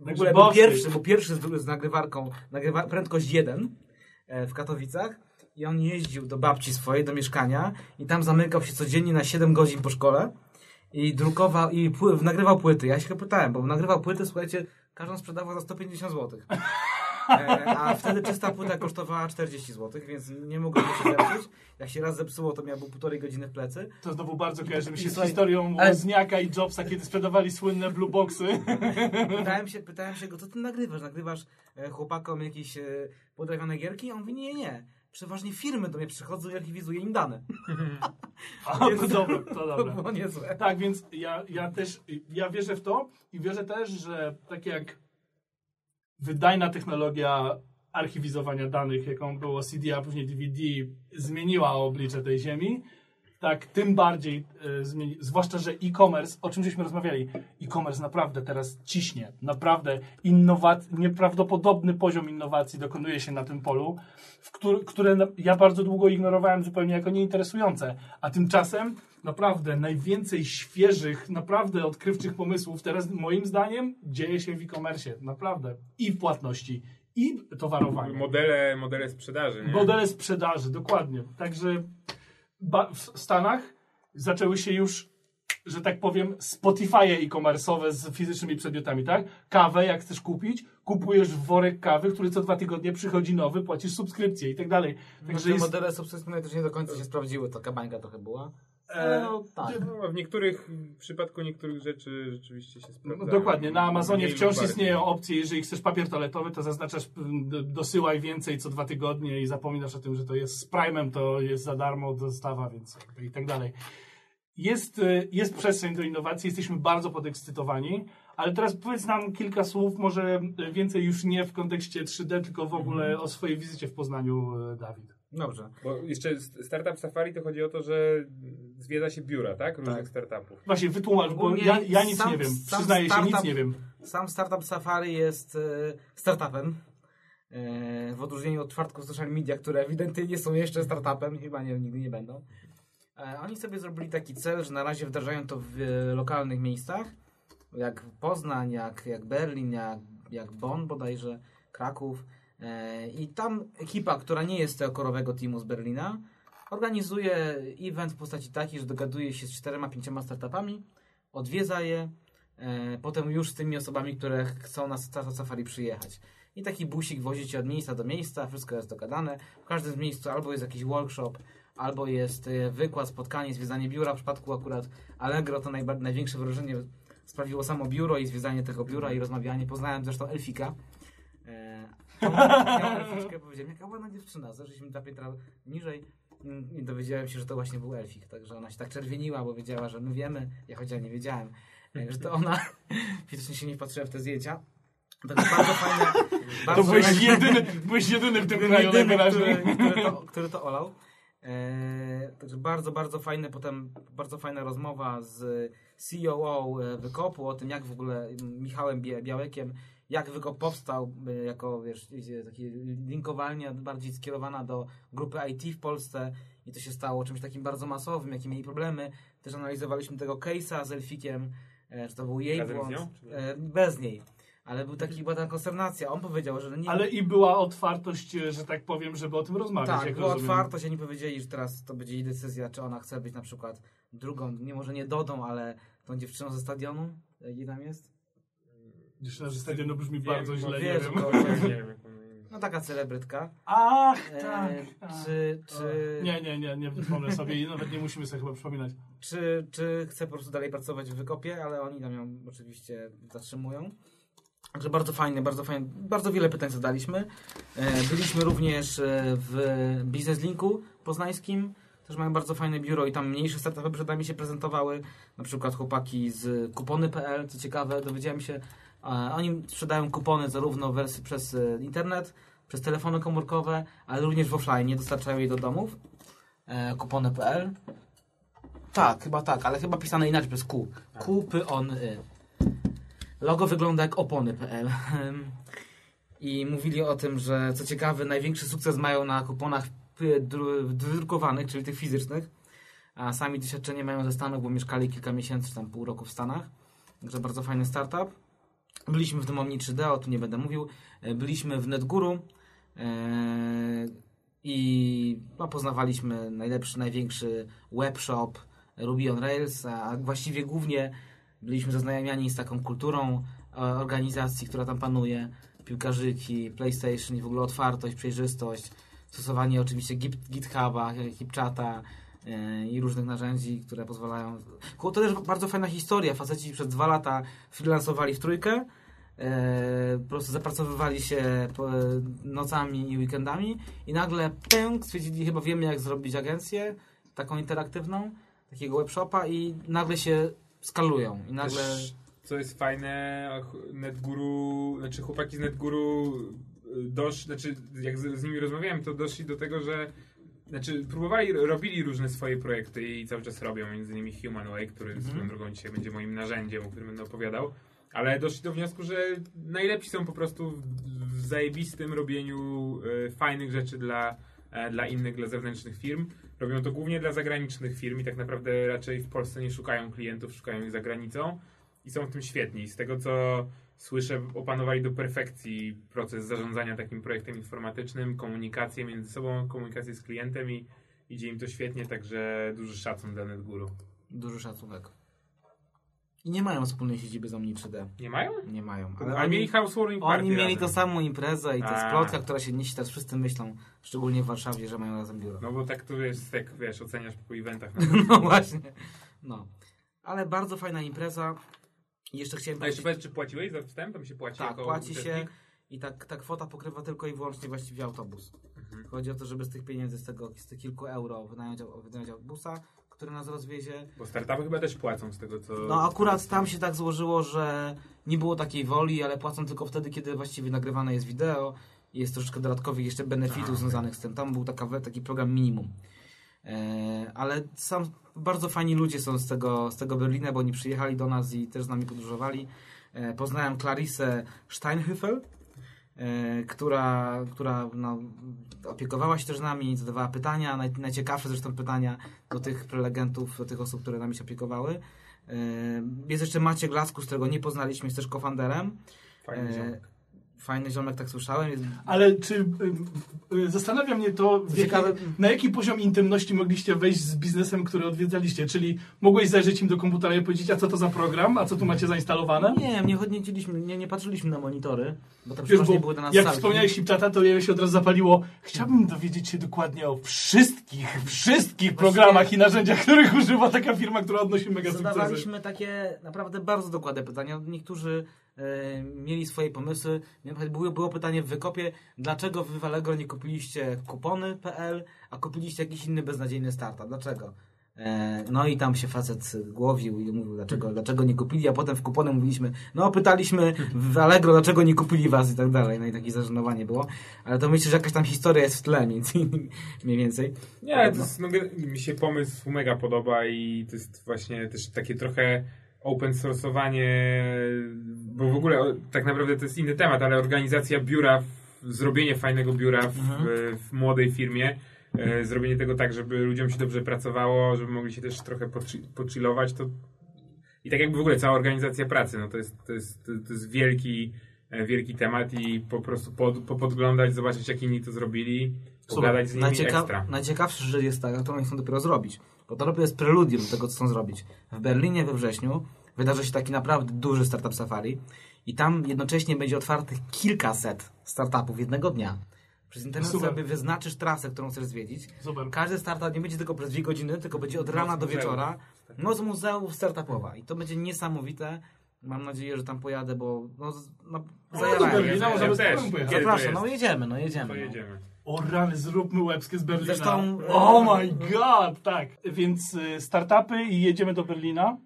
w ogóle był pierwszy, był pierwszy z, z nagrywarką, nagrywa, prędkość 1 e, w Katowicach i on jeździł do babci swojej, do mieszkania i tam zamykał się codziennie na 7 godzin po szkole i drukował, i pły, nagrywał płyty. Ja się go pytałem, bo nagrywał płyty, słuchajcie, każdą sprzedawał za 150 zł. E, a wtedy czysta płyta kosztowała 40 zł, więc nie mogłem się zepsuć. Jak się raz zepsuło, to miał półtorej godziny w plecy. To znowu bardzo kojarzy mi się z historią ale- Wozniaka i Jobsa, kiedy sprzedawali słynne blue boxy. [laughs] Pytałem się, pytałem się go, co ty nagrywasz? Nagrywasz e, chłopakom jakieś e, podrawiane gierki? On mówi, nie, nie. Przeważnie firmy do mnie przychodzą i archiwizuję im dane. [laughs] A, [laughs] to dobre, to To dobre. było niezłe. Tak, więc ja, ja też, ja wierzę w to i wierzę też, że tak jak wydajna technologia archiwizowania danych, jaką było CD, a później DVD, zmieniła oblicze tej ziemi, tak tym bardziej, e, zmieni, zwłaszcza, że e-commerce, o czym żeśmy rozmawiali, e-commerce naprawdę teraz ciśnie, naprawdę innowac- nieprawdopodobny poziom innowacji dokonuje się na tym polu, w któr- które ja bardzo długo ignorowałem zupełnie jako nieinteresujące, a tymczasem naprawdę najwięcej świeżych, naprawdę odkrywczych pomysłów teraz moim zdaniem dzieje się w e-commerce, naprawdę. I w płatności, i towarowanie. Modele, modele sprzedaży, nie? Modele sprzedaży, dokładnie. Także w Stanach zaczęły się już, że tak powiem, Spotify'e e-commerce'owe z fizycznymi przedmiotami, tak? Kawę, jak chcesz kupić, kupujesz worek kawy, który co dwa tygodnie przychodzi nowy, płacisz subskrypcję i tak dalej. Także jest, modele subskrypcyjne też nie do końca się sprawdziły, to kabańka trochę była. E, no tak. No, w niektórych, w przypadku niektórych rzeczy rzeczywiście się no, sprawdzają. dokładnie, na Amazonie wciąż istnieją opcje, jeżeli chcesz papier toaletowy, to zaznaczasz, m, d- dosyłaj więcej co dwa tygodnie i zapominasz o tym, że to jest z Prime'em, to jest za darmo dostawa, więc i tak dalej. Jest, y, jest przestrzeń do innowacji, jesteśmy bardzo podekscytowani, ale teraz powiedz nam kilka słów, może więcej już nie w kontekście 3D, tylko w ogóle Mhm. o swojej wizycie w Poznaniu, y, Dawid. Dobrze. Bo jeszcze Startup Safari to chodzi o to, że zwiedza się biura, tak? Różnych Tak. startupów. Właśnie, wytłumacz, bo ja, ja nic sam- nie wiem, przyznaję się, nic startup- nie wiem. Sam startup Safari jest e, startupem. E, w odróżnieniu od czwartków social media, które ewidentnie nie są jeszcze startupem i chyba nie, nigdy nie będą. E, oni sobie zrobili taki cel, że na razie wdrażają to w e, lokalnych miejscach, jak Poznań, jak, jak Berlin, jak, jak Bonn bodajże, Kraków. E, I tam ekipa, która nie jest z tego korowego teamu z Berlina, organizuje event w postaci takiej, że dogaduje się z czterema, pięcioma startupami, odwiedza je, e, potem już z tymi osobami, które chcą na Safari przyjechać. I taki busik wozi od miejsca do miejsca, wszystko jest dogadane. W każdym z miejscu albo jest jakiś workshop, albo jest e, wykład, spotkanie, zwiedzanie biura. W przypadku akurat Allegro to największe wrażenie sprawiło samo biuro i zwiedzanie tego biura i rozmawianie. Poznałem zresztą Elfika. E, tą Elficzkę powiedziałem, jaka ładna dziewczyna, zeszliśmy dwa piętra niżej. mm, i dowiedziałem się, że to właśnie był elfik, także ona się tak czerwieniła, bo wiedziała, że my wiemy, ja chociaż nie wiedziałem, e, że to ona, [laughs] widocznie się nie patrzyłem w te zdjęcia. To jest bardzo fajne. [laughs] To bardzo byłeś fajne- jedyny, byłeś jedyny w tym kraju najwyraźniej. który, który, to, który to olał. Eee, także bardzo, bardzo fajne, potem bardzo fajna rozmowa z COO e, Wykopu o tym, jak w ogóle Michałem Białykiem, jak Wykop powstał e, jako, wiesz, taki linkowalnia bardziej skierowana do grupy IT w Polsce i to się stało czymś takim bardzo masowym, jakie mieli problemy. Też analizowaliśmy tego case'a z Elfikiem, e, czy to był jej błąd. E, bez niej. Ale był taki, była ta konsternacja. On powiedział, że nie, Ale i była otwartość, że tak powiem, żeby o tym rozmawiać. tak, jak była rozumiem. otwartość, oni powiedzieli, że teraz to będzie jej decyzja, czy ona chce być na przykład drugą, nie może nie Dodą, ale tą dziewczyną ze stadionu, jaki tam jest? Dziewczyna ze stadionu brzmi Wiem, bardzo bo źle, nie wiesz, wiem. bo- Nie [laughs] wiem. No taka celebrytka. Ach, E, tak. tak. czy, czy, Nie, nie, nie, nie przypomnę sobie i nawet nie musimy sobie chyba przypominać. czy, czy chce po prostu dalej pracować w wykopie, ale oni tam ją oczywiście zatrzymują. Także bardzo fajnie, bardzo fajnie, bardzo wiele pytań zadaliśmy. E, Byliśmy również e, w Business Linku poznańskim. Też mają bardzo fajne biuro i tam mniejsze startupy przed nami się prezentowały. Na przykład chłopaki z kupony.pl, co ciekawe, dowiedziałem się, e, oni sprzedają kupony zarówno w wersji przez e, internet, przez telefony komórkowe, ale również w offline, dostarczają jej do domów. E, Kupony.pl tak, chyba tak, ale chyba pisane inaczej przez Q. Q, P, on, y. Logo wygląda jak opony.pl. I mówili o tym, że co ciekawe, największy sukces mają na kuponach dru- wydrukowanych, czyli tych fizycznych. A sami doświadczenie mają ze Stanów, bo mieszkali kilka miesięcy, czy tam pół roku w Stanach. Także bardzo fajny startup. Byliśmy w tym Omni 3D, o tym nie będę mówił. E, Byliśmy w NetGuru. e, I no, poznawaliśmy najlepszy, największy webshop Ruby on Rails, a właściwie głównie byliśmy zaznajamiani z taką kulturą e, organizacji, która tam panuje. Piłkarzyki, PlayStation i w ogóle otwartość, przejrzystość, stosowanie oczywiście Git, GitHuba, HipChata i różnych narzędzi, które pozwalają... To też bardzo fajna historia. Faceci przez dwa lata freelansowali w trójkę, e, po prostu zapracowywali się po, nocami i weekendami i nagle pęk, stwierdzili chyba wiemy jak zrobić agencję taką interaktywną, takiego webshopa i nagle się skalują i nagle... Co jest fajne, NetGuru, znaczy chłopaki z NetGuru y, dosz, znaczy jak z, z nimi rozmawiałem, to doszli do tego, że znaczy próbowali, robili różne swoje projekty i cały czas robią, między innymi Human Way, który Mhm. swoją drogą dzisiaj będzie moim narzędziem, o którym będę opowiadał, ale doszli do wniosku, że najlepsi są po prostu w, w zajebistym robieniu y, fajnych rzeczy dla, e, dla innych, dla zewnętrznych firm. Robią to głównie dla zagranicznych firm i tak naprawdę raczej w Polsce nie szukają klientów, szukają ich za granicą i są w tym świetni. Z tego co słyszę, opanowali do perfekcji proces zarządzania takim projektem informatycznym, komunikację między sobą, komunikację z klientem i idzie im to świetnie, także duży szacun dla NetGuru. Duży szacunek. I nie mają wspólnej siedziby z Omni 3D. Nie mają? Nie mają. Ale mieli oni, housewarming party oni mieli razem. to samą imprezę i to jest A. plotka, która się niesie, teraz wszyscy myślą, szczególnie w Warszawie, że mają razem biuro. No bo tak to jest, jak wiesz, oceniasz po eventach. [laughs] No właśnie. No. Ale bardzo fajna impreza. I jeszcze chciałem A jeszcze powiedzieć, powiedz, czy płaciłeś za wstęp? Tam się płaci tak, płaci się uczestnik? i tak, ta kwota pokrywa tylko i wyłącznie właściwie autobus. Mhm. Chodzi o to, żeby z tych pieniędzy, z, tego, z tych kilku euro wynająć, wynająć autobusa, który nas rozwiezie. Bo startupy chyba też płacą z tego, co... No akurat tam się tak złożyło, że nie było takiej woli, ale płacą tylko wtedy, kiedy właściwie nagrywane jest wideo i jest troszeczkę dodatkowych jeszcze benefitów A, związanych z tym. Tam był taka, taki program minimum. E, ale sam bardzo fajni ludzie są z tego, z tego Berlina, bo oni przyjechali do nas i też z nami podróżowali. E, poznałem Clarisę Steinhüffel, e, która, która no, opiekowała się też nami, zadawała pytania, naj, najciekawsze zresztą pytania do tych prelegentów, do tych osób, które nami się opiekowały. Jest jeszcze Maciek Lasku, z którego nie poznaliśmy, jest też cofounderem. Fajny ziomek. Fajny ziomek, tak słyszałem. Jest Ale czy y, y, zastanawia mnie to, ciekawe. na jaki poziom intymności mogliście wejść z biznesem, który odwiedzaliście? Czyli mogłeś zajrzeć im do komputera i powiedzieć, a co to za program, a co tu macie zainstalowane? Nie, nie chodziliśmy, nie, nie patrzyliśmy na monitory, bo tam Wiesz, bo były dla nas jak salki. wspomniałeś Hipchata, to ja się od razu zapaliło. Chciałbym dowiedzieć się dokładnie o wszystkich, wszystkich programach i narzędziach, których używa taka firma, która odnosi mega sukcesy. Zadawaliśmy takie naprawdę bardzo dokładne pytania. Niektórzy mieli swoje pomysły. Było, było pytanie w wykopie, dlaczego w Allegro nie kupiliście kupony.pl, a kupiliście jakiś inny beznadziejny startup? Dlaczego? E, No i tam się facet głowił i mówił, dlaczego, dlaczego nie kupili, a potem w kupony mówiliśmy, no pytaliśmy w Allegro, dlaczego nie kupili was i tak dalej. No i takie zażenowanie było. Ale to myślę, że jakaś tam historia jest w tle, mniej więcej. Nie, to jest, no, mi się pomysł mega podoba i to jest właśnie też takie trochę open source'owanie, bo w ogóle tak naprawdę to jest inny temat, ale organizacja biura, zrobienie fajnego biura w, w młodej firmie, e, zrobienie tego tak, żeby ludziom się dobrze pracowało, żeby mogli się też trochę pochi- pochillować, to i tak jakby w ogóle cała organizacja pracy, no to jest, to jest, to jest wielki, e, wielki temat i po prostu pod, popodglądać, zobaczyć jak inni to zrobili, pogadać z nimi Najcieka- ekstra. Najciekawsza rzecz jest taka, którą oni chcą dopiero zrobić. Bo to dopiero jest preludium do tego, co chcą zrobić. W Berlinie we wrześniu wydarzy się taki naprawdę duży startup safari i tam jednocześnie będzie otwartych kilkaset startupów jednego dnia. Przez internet Super. sobie wyznaczysz trasę, którą chcesz zwiedzić. Super. Każdy startup nie będzie tylko przez dwie godziny, tylko będzie od rana do wieczora. Noc muzeów startupowa. I to będzie niesamowite. Mam nadzieję, że tam pojadę, bo no, no, do zajarają Berlina mnie. możemy z też. tobą pojechać. Kiedy to Zapraszam, no jedziemy, no jedziemy. no. Pojedziemy. O rany, zróbmy łebskie z Berlina. Zresztą- Oh my god, tak. Więc y, startupy i jedziemy do Berlina.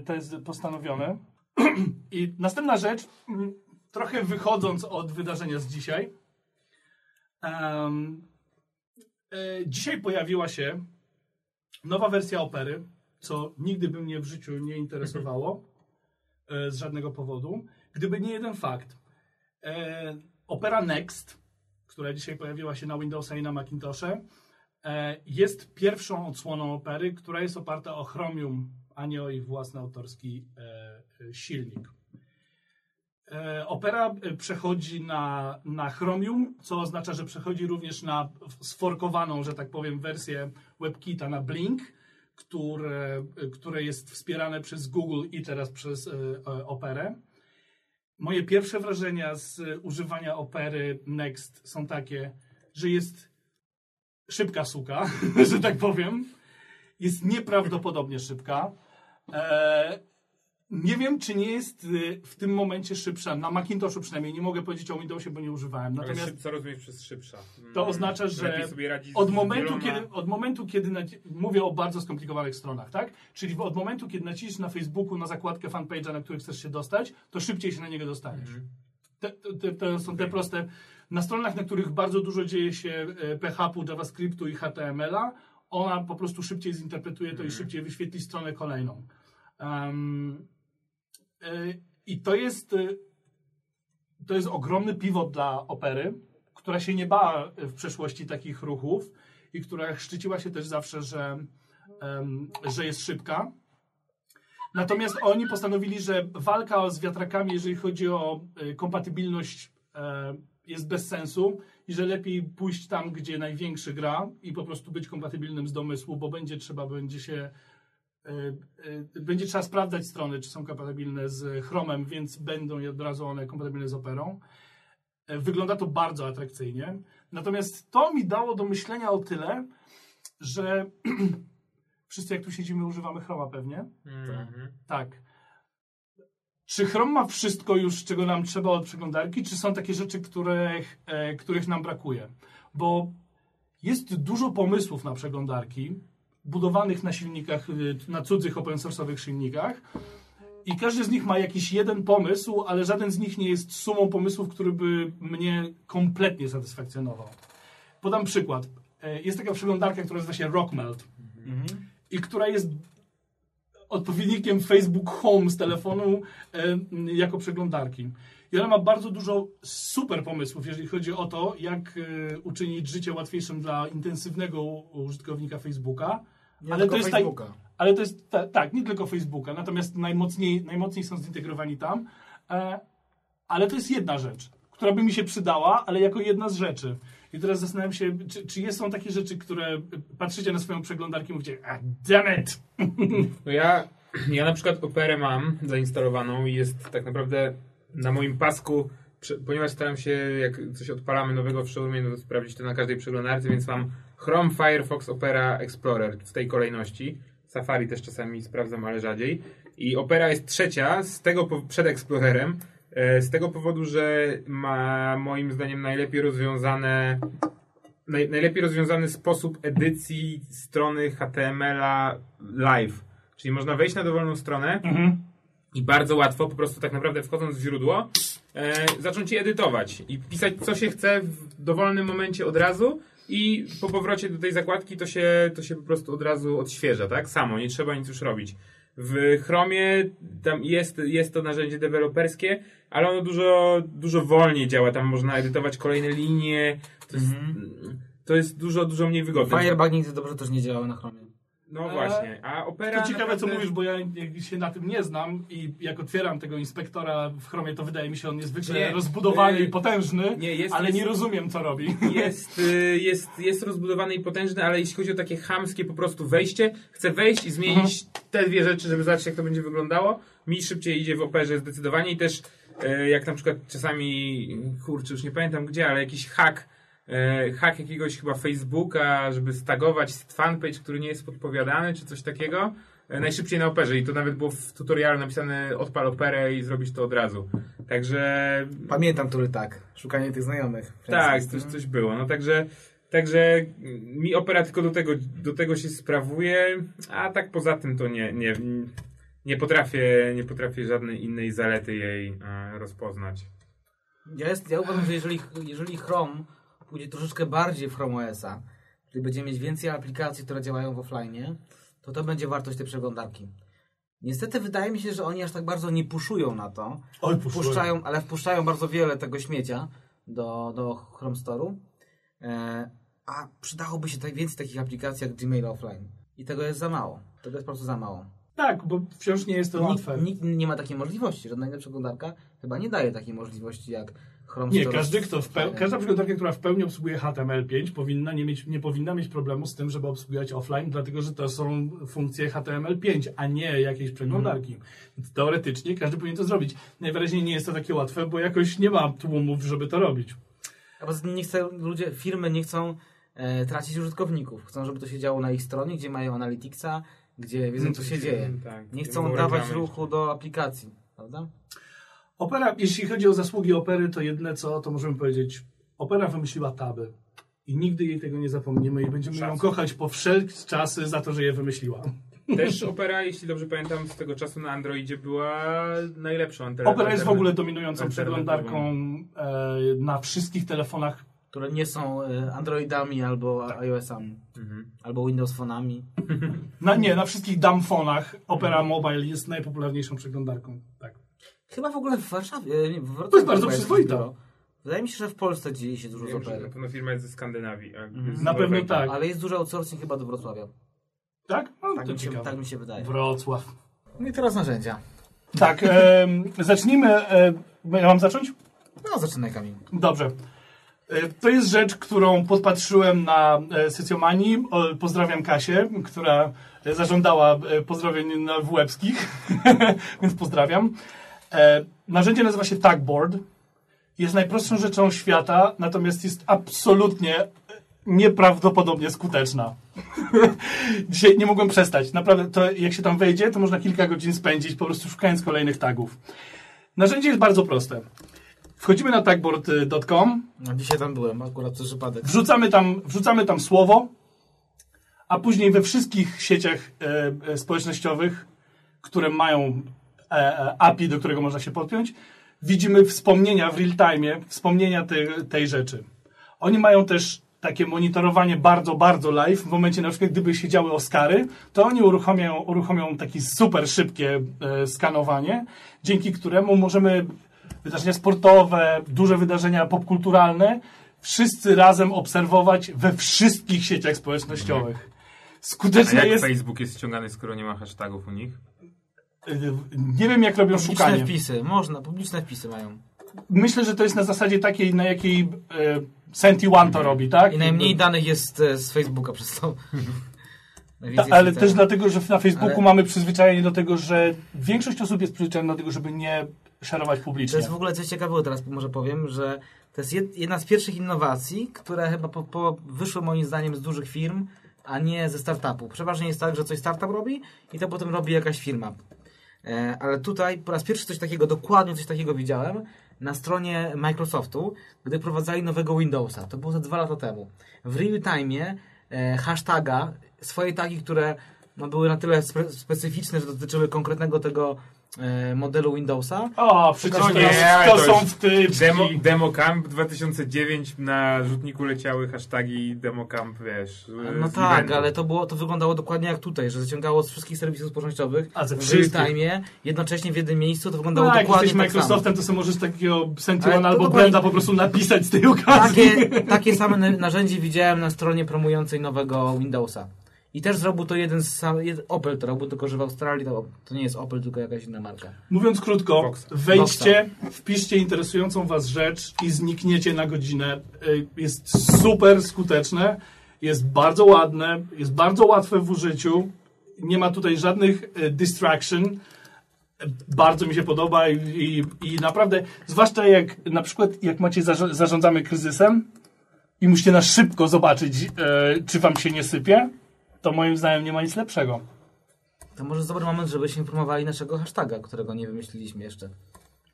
Y, To jest postanowione. [clears throat] I następna rzecz, mm, trochę wychodząc od wydarzenia z dzisiaj. em, e, dzisiaj pojawiła się nowa wersja opery, co nigdy by mnie w życiu nie interesowało e, z żadnego powodu. Gdyby nie jeden fakt. E, Opera Next, która dzisiaj pojawiła się na Windowsa i na Macintosze, e, jest pierwszą odsłoną opery, która jest oparta o Chromium, a nie o ich własny autorski e, e, silnik. Opera przechodzi na, na Chromium, co oznacza, że przechodzi również na sforkowaną, że tak powiem, wersję WebKita na Blink, które, które jest wspierane przez Google i teraz przez Operę. Moje pierwsze wrażenia z e, używania Opery Next są takie, że jest szybka suka, [laughs] że tak powiem. Jest nieprawdopodobnie szybka. E, nie wiem, czy nie jest y, w tym momencie szybsza. Na Macintoshu przynajmniej nie mogę powiedzieć o Windowsie, bo nie używałem. Ale Natomiast szyb, co rozumiesz przez szybsza? Mm, To oznacza, że od momentu, kiedy, od momentu, kiedy mówię o bardzo skomplikowanych stronach, tak? Czyli od momentu, kiedy naciśniesz na Facebooku na zakładkę fanpage'a, na który chcesz się dostać, to szybciej się na niego dostaniesz. Mhm. Te, te, to są te proste. Na stronach, na których bardzo dużo dzieje się e, PHP, JavaScriptu i HTML-a, ona po prostu szybciej zinterpretuje to i szybciej wyświetli stronę kolejną. E, I to jest, e, to jest ogromny pivot dla opery, która się nie bała w przeszłości takich ruchów i która szczyciła się też zawsze, że, że jest szybka. Natomiast oni postanowili, że walka z wiatrakami, jeżeli chodzi o e, kompatybilność, e, jest bez sensu i że lepiej pójść tam, gdzie największy gra i po prostu być kompatybilnym z domysłu, bo będzie trzeba, będzie się będzie trzeba sprawdzać strony, czy są kompatybilne z Chromem, więc będą od razu one kompatybilne z Operą. E, Wygląda to bardzo atrakcyjnie. Natomiast to mi dało do myślenia o tyle, że [clears throat] wszyscy jak tu siedzimy używamy Chroma pewnie. Mhm. Tak. Czy Chrome ma wszystko już, czego nam trzeba od przeglądarki, czy są takie rzeczy, których, e, których nam brakuje? Bo jest dużo pomysłów na przeglądarki, budowanych na silnikach, y, na cudzych open source'owych silnikach i każdy z nich ma jakiś jeden pomysł, ale żaden z nich nie jest sumą pomysłów, który by mnie kompletnie satysfakcjonował. Podam przykład. E, Jest taka przeglądarka, która nazywa się Rockmelt i która jest odpowiednikiem Facebook Home z telefonu e, jako przeglądarki. I ona ma bardzo dużo super pomysłów, jeżeli chodzi o to, jak e, uczynić życie łatwiejszym dla intensywnego użytkownika Facebooka. Nie ale tylko to jest tak, Facebooka. ale to jest ta, tak, nie tylko Facebooka, natomiast najmocniej, najmocniej są zintegrowani tam. E, ale to jest jedna rzecz, która by mi się przydała, ale jako jedna z rzeczy. I teraz zastanawiam się, czy, czy jest, są takie rzeczy, które patrzycie na swoją przeglądarkę i mówicie, a damn it! [laughs] No ja, ja na przykład Operę mam zainstalowaną i jest tak naprawdę na moim pasku, ponieważ staram się, jak coś odpalamy nowego w Showroomie, no to sprawdzić to na każdej przeglądarce, więc mam Chrome, Firefox, Opera, Explorer w tej kolejności. Safari też czasami sprawdzam, ale rzadziej. I Opera jest trzecia, z tego przed Explorerem, E, Z tego powodu, że ma moim zdaniem najlepiej rozwiązane naj, najlepiej rozwiązany sposób edycji strony HTML-a live. Czyli można wejść na dowolną stronę Mhm. i bardzo łatwo, po prostu tak naprawdę wchodząc w źródło, e, zacząć je edytować i pisać co się chce w dowolnym momencie od razu i po powrocie do tej zakładki to się, to się po prostu od razu odświeża, tak? Samo, nie trzeba nic już robić. W Chromie tam jest, jest to narzędzie deweloperskie, ale ono dużo, dużo wolniej działa. Tam można edytować kolejne linie. To jest, to jest dużo, dużo mniej wygodne. Firebug nigdy dobrze też nie działał na Chromie. No A- właśnie. A Opera To ciekawe, co naprawdę- mówisz, bo ja się na tym nie znam i jak otwieram tego inspektora w Chromie, to wydaje mi się on niezwykle Nie, rozbudowany y, i potężny, nie, jest- ale jest- nie rozumiem, co robi. jest, y, jest, jest rozbudowany i potężny, ale jeśli chodzi o takie chamskie po prostu wejście, chcę wejść i zmienić te dwie rzeczy, żeby zobaczyć jak to będzie wyglądało. Mi szybciej idzie w operze zdecydowanie i też e, jak na przykład czasami, kurczę, już nie pamiętam gdzie, ale jakiś hack, e, hack jakiegoś chyba Facebooka, żeby stagować fanpage, który nie jest podpowiadany, czy coś takiego. e, Najszybciej na operze i to nawet było w tutorialu napisane odpal operę i zrobić to od razu. Także Pamiętam, który tak. Szukanie tych znajomych. tak, coś, coś było. No także, także mi opera tylko do tego, do tego się sprawuje, a tak poza tym to nie, nie, nie potrafię, nie potrafię żadnej innej zalety jej e, rozpoznać. Ja, jest, ja uważam, że jeżeli, jeżeli Chrome pójdzie troszeczkę bardziej w Chrome OS-a, czyli będzie mieć więcej aplikacji, które działają w offline, to to będzie wartość tej przeglądarki. Niestety wydaje mi się, że oni aż tak bardzo nie puszują na to. Oj, Wpuszczają, ale wpuszczają bardzo wiele tego śmiecia do, do Chrome Store'u. E, a przydałoby się tak więcej takich aplikacji jak Gmail Offline. I tego jest za mało. Tego jest po prostu za mało. Tak, bo wciąż nie jest to Nikt, łatwe. nikt nie ma takiej możliwości. Żadna inna przeglądarka chyba nie daje takiej możliwości jak Chrome Nie, każdy, kto w peł... Każda przeglądarka, która w pełni obsługuje HTML5 powinna nie, mieć, nie powinna mieć problemu z tym, żeby obsługiwać offline, dlatego że to są funkcje HTML5, a nie jakieś przeglądarki. Więc teoretycznie każdy powinien to zrobić. Najwyraźniej nie jest to takie łatwe, bo jakoś nie ma tłumów, żeby to robić. A poza tym nie chce, ludzie, firmy nie chcą e, tracić użytkowników. Chcą, żeby to się działo na ich stronie, gdzie mają Analyticsa, gdzie wiedzą, co się dzieje. Tak, Nie chcą dawać ruchu do aplikacji, prawda? Opera, jeśli chodzi o zasługi opery, to jedne co, to możemy powiedzieć, opera wymyśliła taby. I nigdy jej tego nie zapomnimy i będziemy ją kochać po wszelkie czasy za to, że je wymyśliła. Też opera, jeśli dobrze pamiętam, z tego czasu na Androidzie była najlepszą Opera jest w ogóle dominującą przeglądarką e, na wszystkich telefonach. Które nie są e, Androidami albo Tak. iOS-ami. Mhm. Albo Windows Phone'ami. [laughs] Na, nie, na wszystkich damfonach Opera Mobile jest najpopularniejszą przeglądarką. Chyba w ogóle w Warszawie. e, nie, W Wrocławiu To jest bardzo przyzwoita. Wydaje mi się, że w Polsce dzieje się dużo z Wiem, że na pewno firma jest ze Skandynawii. a z Na pewno tak. Ale jest duży outsourcing chyba do Wrocławia. Tak? No, Tak to mi, się, tak mi się wydaje. Wrocław. No i teraz narzędzia. Tak, em, zacznijmy. E, ja mam zacząć? No, zaczynaj Kamil. Dobrze. E, To jest rzecz, którą podpatrzyłem na e. O, Pozdrawiam Kasię, która e, zażądała e, pozdrowień na Webskich, [laughs] więc pozdrawiam. E, Narzędzie nazywa się Tagboard. Jest najprostszą rzeczą świata, natomiast jest absolutnie nieprawdopodobnie skuteczna. [laughs] Dzisiaj nie mogłem przestać. Naprawdę, to jak się tam wejdzie, to można kilka godzin spędzić po prostu szukając kolejnych tagów. Narzędzie jest bardzo proste. Wchodzimy na tagboard.com, No, dzisiaj tam byłem, akurat przez przypadek. wrzucamy tam, wrzucamy tam słowo, a później we wszystkich sieciach e, e, społecznościowych, które mają API, do którego można się podpiąć, widzimy wspomnienia w real time, wspomnienia tej, tej rzeczy. Oni mają też takie monitorowanie bardzo, bardzo live. W momencie na przykład, gdyby się działy Oscary, to oni uruchomią, uruchomią takie super szybkie e, skanowanie, dzięki któremu możemy wydarzenia sportowe, duże wydarzenia popkulturalne, wszyscy razem obserwować we wszystkich sieciach społecznościowych. A Skutecznie jak jest. Facebook jest ściągany, skoro nie ma hashtagów u nich? E, Nie wiem, jak robią Publiczne szukanie. wpisy, można, publiczne wpisy mają. Myślę, że to jest na zasadzie takiej, na jakiej e, Senti One to robi, tak? I najmniej danych jest e, z Facebooka przez to. [laughs] Ta, ale też dlatego, że na Facebooku Ale- mamy przyzwyczajenie do tego, że większość osób jest przyzwyczajona do tego, żeby nie szerować To publicznie. jest w ogóle coś ciekawego, teraz może powiem, że to jest jed- jedna z pierwszych innowacji, które chyba po, po wyszły moim zdaniem z dużych firm, a nie ze startupu. Przeważnie jest tak, że coś startup robi i to potem robi jakaś firma. E, ale tutaj po raz pierwszy coś takiego, dokładnie coś takiego widziałem na stronie Microsoftu, gdy prowadzali nowego Windowsa. To było ze dwa lata temu. W real time e, hashtaga, swoje tagi, które no, były na tyle spe specyficzne, że dotyczyły konkretnego tego modelu Windowsa. O, przecież to, nie, to, to są wtyczki. Demo, Democamp 2009 na rzutniku leciały hashtagi Democamp, wiesz. No tak, eventu. ale to, było, to wyglądało dokładnie jak tutaj, że zaciągało z wszystkich serwisów społecznościowych A, ze w time, jednocześnie w jednym miejscu, to wyglądało No, jak dokładnie jesteś tak. Microsoftem, to sobie możesz takiego to albo dokładnie- Brenda po prostu napisać z tej okazji. Takie, [laughs] takie same na- narzędzie widziałem na stronie promującej nowego Windowsa. I też zrobił to jeden z sam, Opel to robił, tylko że w Australii to, to nie jest Opel, tylko jakaś inna marka. Mówiąc krótko, Boxa. wejdźcie, wpiszcie interesującą was rzecz i znikniecie na godzinę. Y, Jest super skuteczne, jest bardzo ładne, jest bardzo łatwe w użyciu. Nie ma tutaj żadnych y, distraction. Bardzo mi się podoba i, i, i naprawdę, zwłaszcza jak na przykład jak macie zarządzamy kryzysem i musicie na szybko zobaczyć, y, czy wam się nie sypie, to moim zdaniem nie ma nic lepszego. To może jest dobry moment, żebyśmy informowali naszego hashtaga, którego nie wymyśliliśmy jeszcze.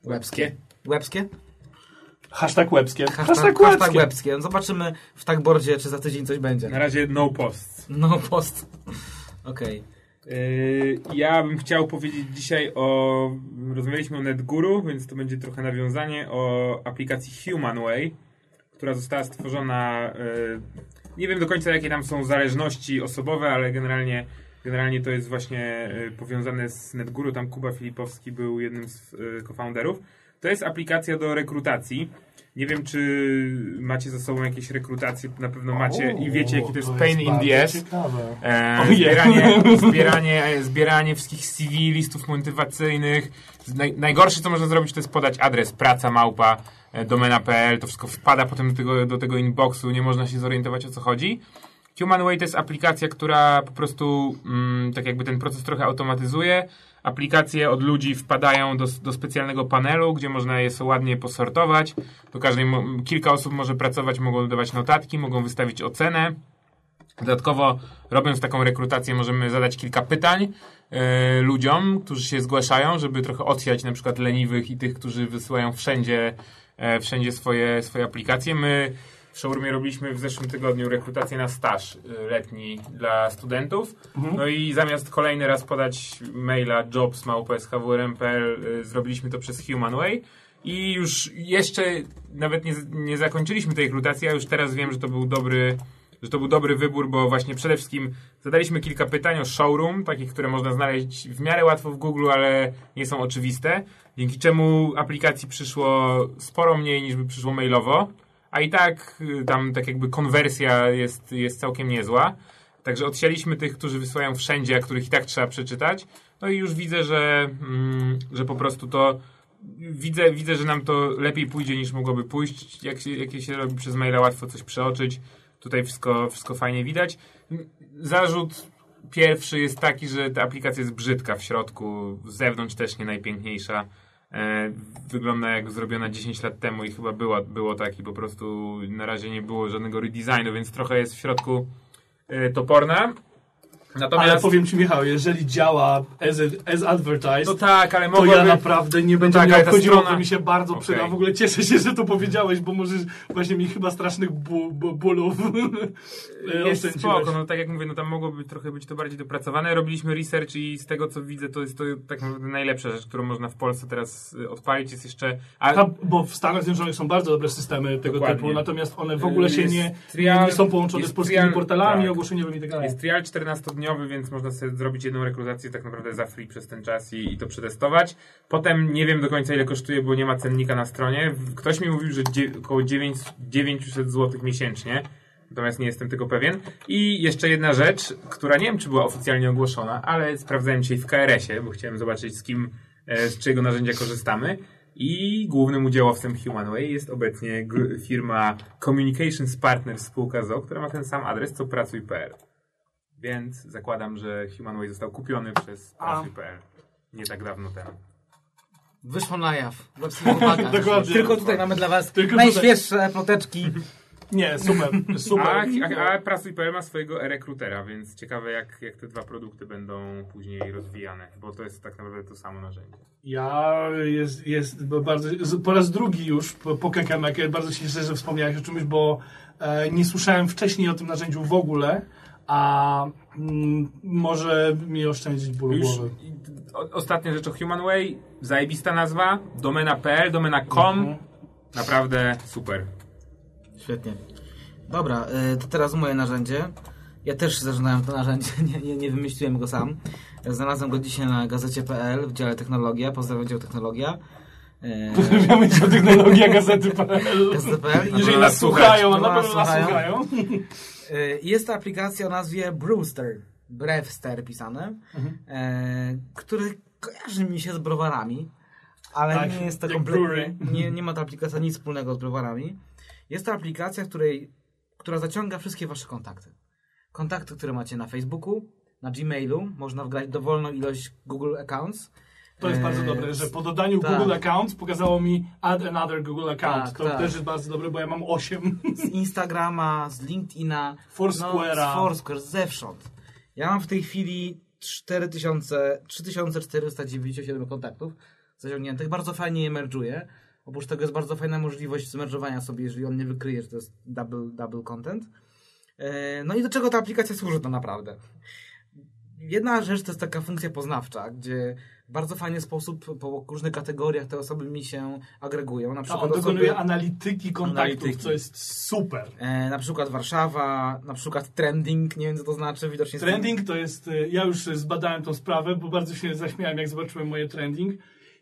Łebskie. Łebskie? Hashtag łebskie. Hashtag, Hashtag hashtag łebskie. łebskie. No Zobaczymy w tagboardzie, czy za tydzień coś będzie. Na razie no post. No post. Okej. Yy, ja bym chciał powiedzieć dzisiaj o. Rozmawialiśmy o NetGuru, więc to będzie trochę nawiązanie o aplikacji HumanWay, która została stworzona. Nie wiem do końca, jakie tam są zależności osobowe, ale generalnie, generalnie to jest właśnie yy, powiązane z NetGuru. Tam Kuba Filipowski był jednym z co-founderów. To jest aplikacja do rekrutacji. Nie wiem, czy macie ze sobą jakieś rekrutacje, na pewno macie i wiecie, jaki to jest pain in the ass. E, zbieranie, [laughs] zbieranie, zbieranie wszystkich CV, listów motywacyjnych. Naj, najgorsze, co można zrobić, to jest podać adres praca małpa e, domena.pl. To wszystko wpada potem do tego, do tego inboxu, nie można się zorientować o co chodzi. HumanWay to jest aplikacja, która po prostu mm, tak jakby ten proces trochę automatyzuje. Aplikacje od ludzi wpadają do, do specjalnego panelu, gdzie można je ładnie posortować. Do każdej kilka osób może pracować, mogą dodawać notatki, mogą wystawić ocenę. Dodatkowo, robiąc taką rekrutację, możemy zadać kilka pytań e, ludziom, którzy się zgłaszają, żeby trochę odsiać na przykład leniwych i tych, którzy wysyłają wszędzie, e, wszędzie swoje, swoje aplikacje. My w Showroomie robiliśmy w zeszłym tygodniu rekrutację na staż e, letni dla studentów. No i zamiast kolejny raz podać maila jobs.schwrm.pl e, zrobiliśmy to przez HumanWay. I już jeszcze nawet nie, nie zakończyliśmy tej rekrutacji, a już teraz wiem, że to był dobry, że to był dobry wybór, bo właśnie przede wszystkim zadaliśmy kilka pytań o showroom, takich, które można znaleźć w miarę łatwo w Google, ale nie są oczywiste, dzięki czemu aplikacji przyszło sporo mniej niż by przyszło mailowo, a i tak y, tam tak jakby konwersja jest, jest całkiem niezła. Także odsialiśmy tych, którzy wysyłają wszędzie, a których i tak trzeba przeczytać. No i już widzę, że, mm, że po prostu to widzę, widzę, że nam to lepiej pójdzie niż mogłoby pójść. Jak się, jak się robi przez maila, łatwo coś przeoczyć. Tutaj wszystko, wszystko fajnie widać. Zarzut pierwszy jest taki, że ta aplikacja jest brzydka w środku, z zewnątrz też nie najpiękniejsza. E, wygląda jak zrobiona 10 lat temu i chyba była, było tak i po prostu na razie nie było żadnego redesignu, więc trochę jest w środku e, toporna. Natomiast... Ale powiem ci, Michał, jeżeli działa as, as advertised, no tak, ale to ja naprawdę nie będzie tak, mnie ale ta obchodziło, strona- to mi się bardzo Okej. przyda. W ogóle cieszę się, że to powiedziałeś, bo możesz właśnie mi chyba strasznych bu, bólów [laughs] e, Jest spoko, no tak jak mówię, no tam mogłoby trochę być to bardziej dopracowane. Robiliśmy research i z tego co widzę, to jest to tak naprawdę najlepsza rzecz, którą można w Polsce teraz y, odpalić. Jest jeszcze... A, Ta, bo w Stanach Zjednoczonych są bardzo dobre systemy tego Dokładnie. typu, natomiast one w ogóle się Jest nie, trial- nie, są połączone z polskimi trial- portalami tak. ogłoszeniowymi i tak dalej. Jest trial 14-dniowy, więc można sobie zrobić jedną rekrutację tak naprawdę za free przez ten czas i, i to przetestować. Potem nie wiem do końca ile kosztuje, bo nie ma cennika na stronie. Ktoś mi mówił, że około 9, 900 zł miesięcznie. Natomiast nie jestem tego pewien. I jeszcze jedna rzecz, która nie wiem, czy była oficjalnie ogłoszona, ale sprawdzałem dzisiaj w KRS-ie, bo chciałem zobaczyć z kim, e, z czyjego narzędzia korzystamy. I głównym udziałowcem HumanWay jest obecnie firma Communications Partners spółka ZO, która ma ten sam adres co pracuj.pl. Więc zakładam, że HumanWay został kupiony przez pracuj.pl nie tak dawno temu. Wyszło na jaw. [laughs] Dokładnie. Tylko tutaj mamy dla was Tylko najświeższe ploteczki. [laughs] Nie, super, super. A, a, a Prasuj.pl ma swojego e-rekrutera, więc ciekawe jak, jak te dwa produkty będą później rozwijane, bo to jest tak naprawdę to samo narzędzie. Ja jest, jest bardzo, po raz drugi już po, po Kekemek, bardzo się cieszę, że wspomniałeś o czymś, bo e, nie słyszałem wcześniej o tym narzędziu w ogóle, a mm, może mi oszczędzić bólu Już głowy. i- o, ostatnia rzecz o HumanWay, zajebista nazwa, domena.pl, domena.com, Mhm. naprawdę super. Świetnie. Dobra, y, to teraz moje narzędzie. Ja też zażynałem to narzędzie, [laughs] nie, nie, nie wymyśliłem go sam. Znalazłem go dzisiaj na gazecie.pl w dziale technologia. Pozdrawiam dział technologia. [laughs] Pozdrawiamy cię technologia gazety.pl. Jeżeli nas słuchają, a słuchać. na pewno nas Słuchają. Y, Jest to aplikacja o nazwie Brewster, Brewster pisane, Mhm. e, który kojarzy mi się z browarami, ale Tak, nie jest to kompletnie, nie, nie ma ta aplikacja nic wspólnego z browarami. Jest to aplikacja, której, która zaciąga wszystkie wasze kontakty. Kontakty, które macie na Facebooku, na Gmailu, można wgrać dowolną ilość Google Accounts. To jest E, bardzo dobre, że po dodaniu tak. Google Accounts pokazało mi add another Google account. Tak, to tak. też jest bardzo dobre, bo ja mam 8. z Instagrama, z LinkedIna, Foursquare'a. no, z Foursquare, zewsząd. Ja mam w tej chwili 4000, 3497 kontaktów zaciągniętych. Bardzo fajnie je merge'uję. Oprócz tego jest bardzo fajna możliwość zmerżowania sobie, jeżeli on nie wykryje, że to jest double, double content. E, No i do czego ta aplikacja służy to naprawdę? Jedna rzecz to jest taka funkcja poznawcza, gdzie bardzo fajny sposób po różnych kategoriach te osoby mi się agregują. Na A przykład on osoby... dokonuje analityki kontaktów, Analityki. co jest super. E, na przykład Warszawa, na przykład trending, nie wiem co to znaczy, widocznie Trending to jest, y, ja już zbadałem tą sprawę, bo bardzo się zaśmiałem, jak zobaczyłem moje trending.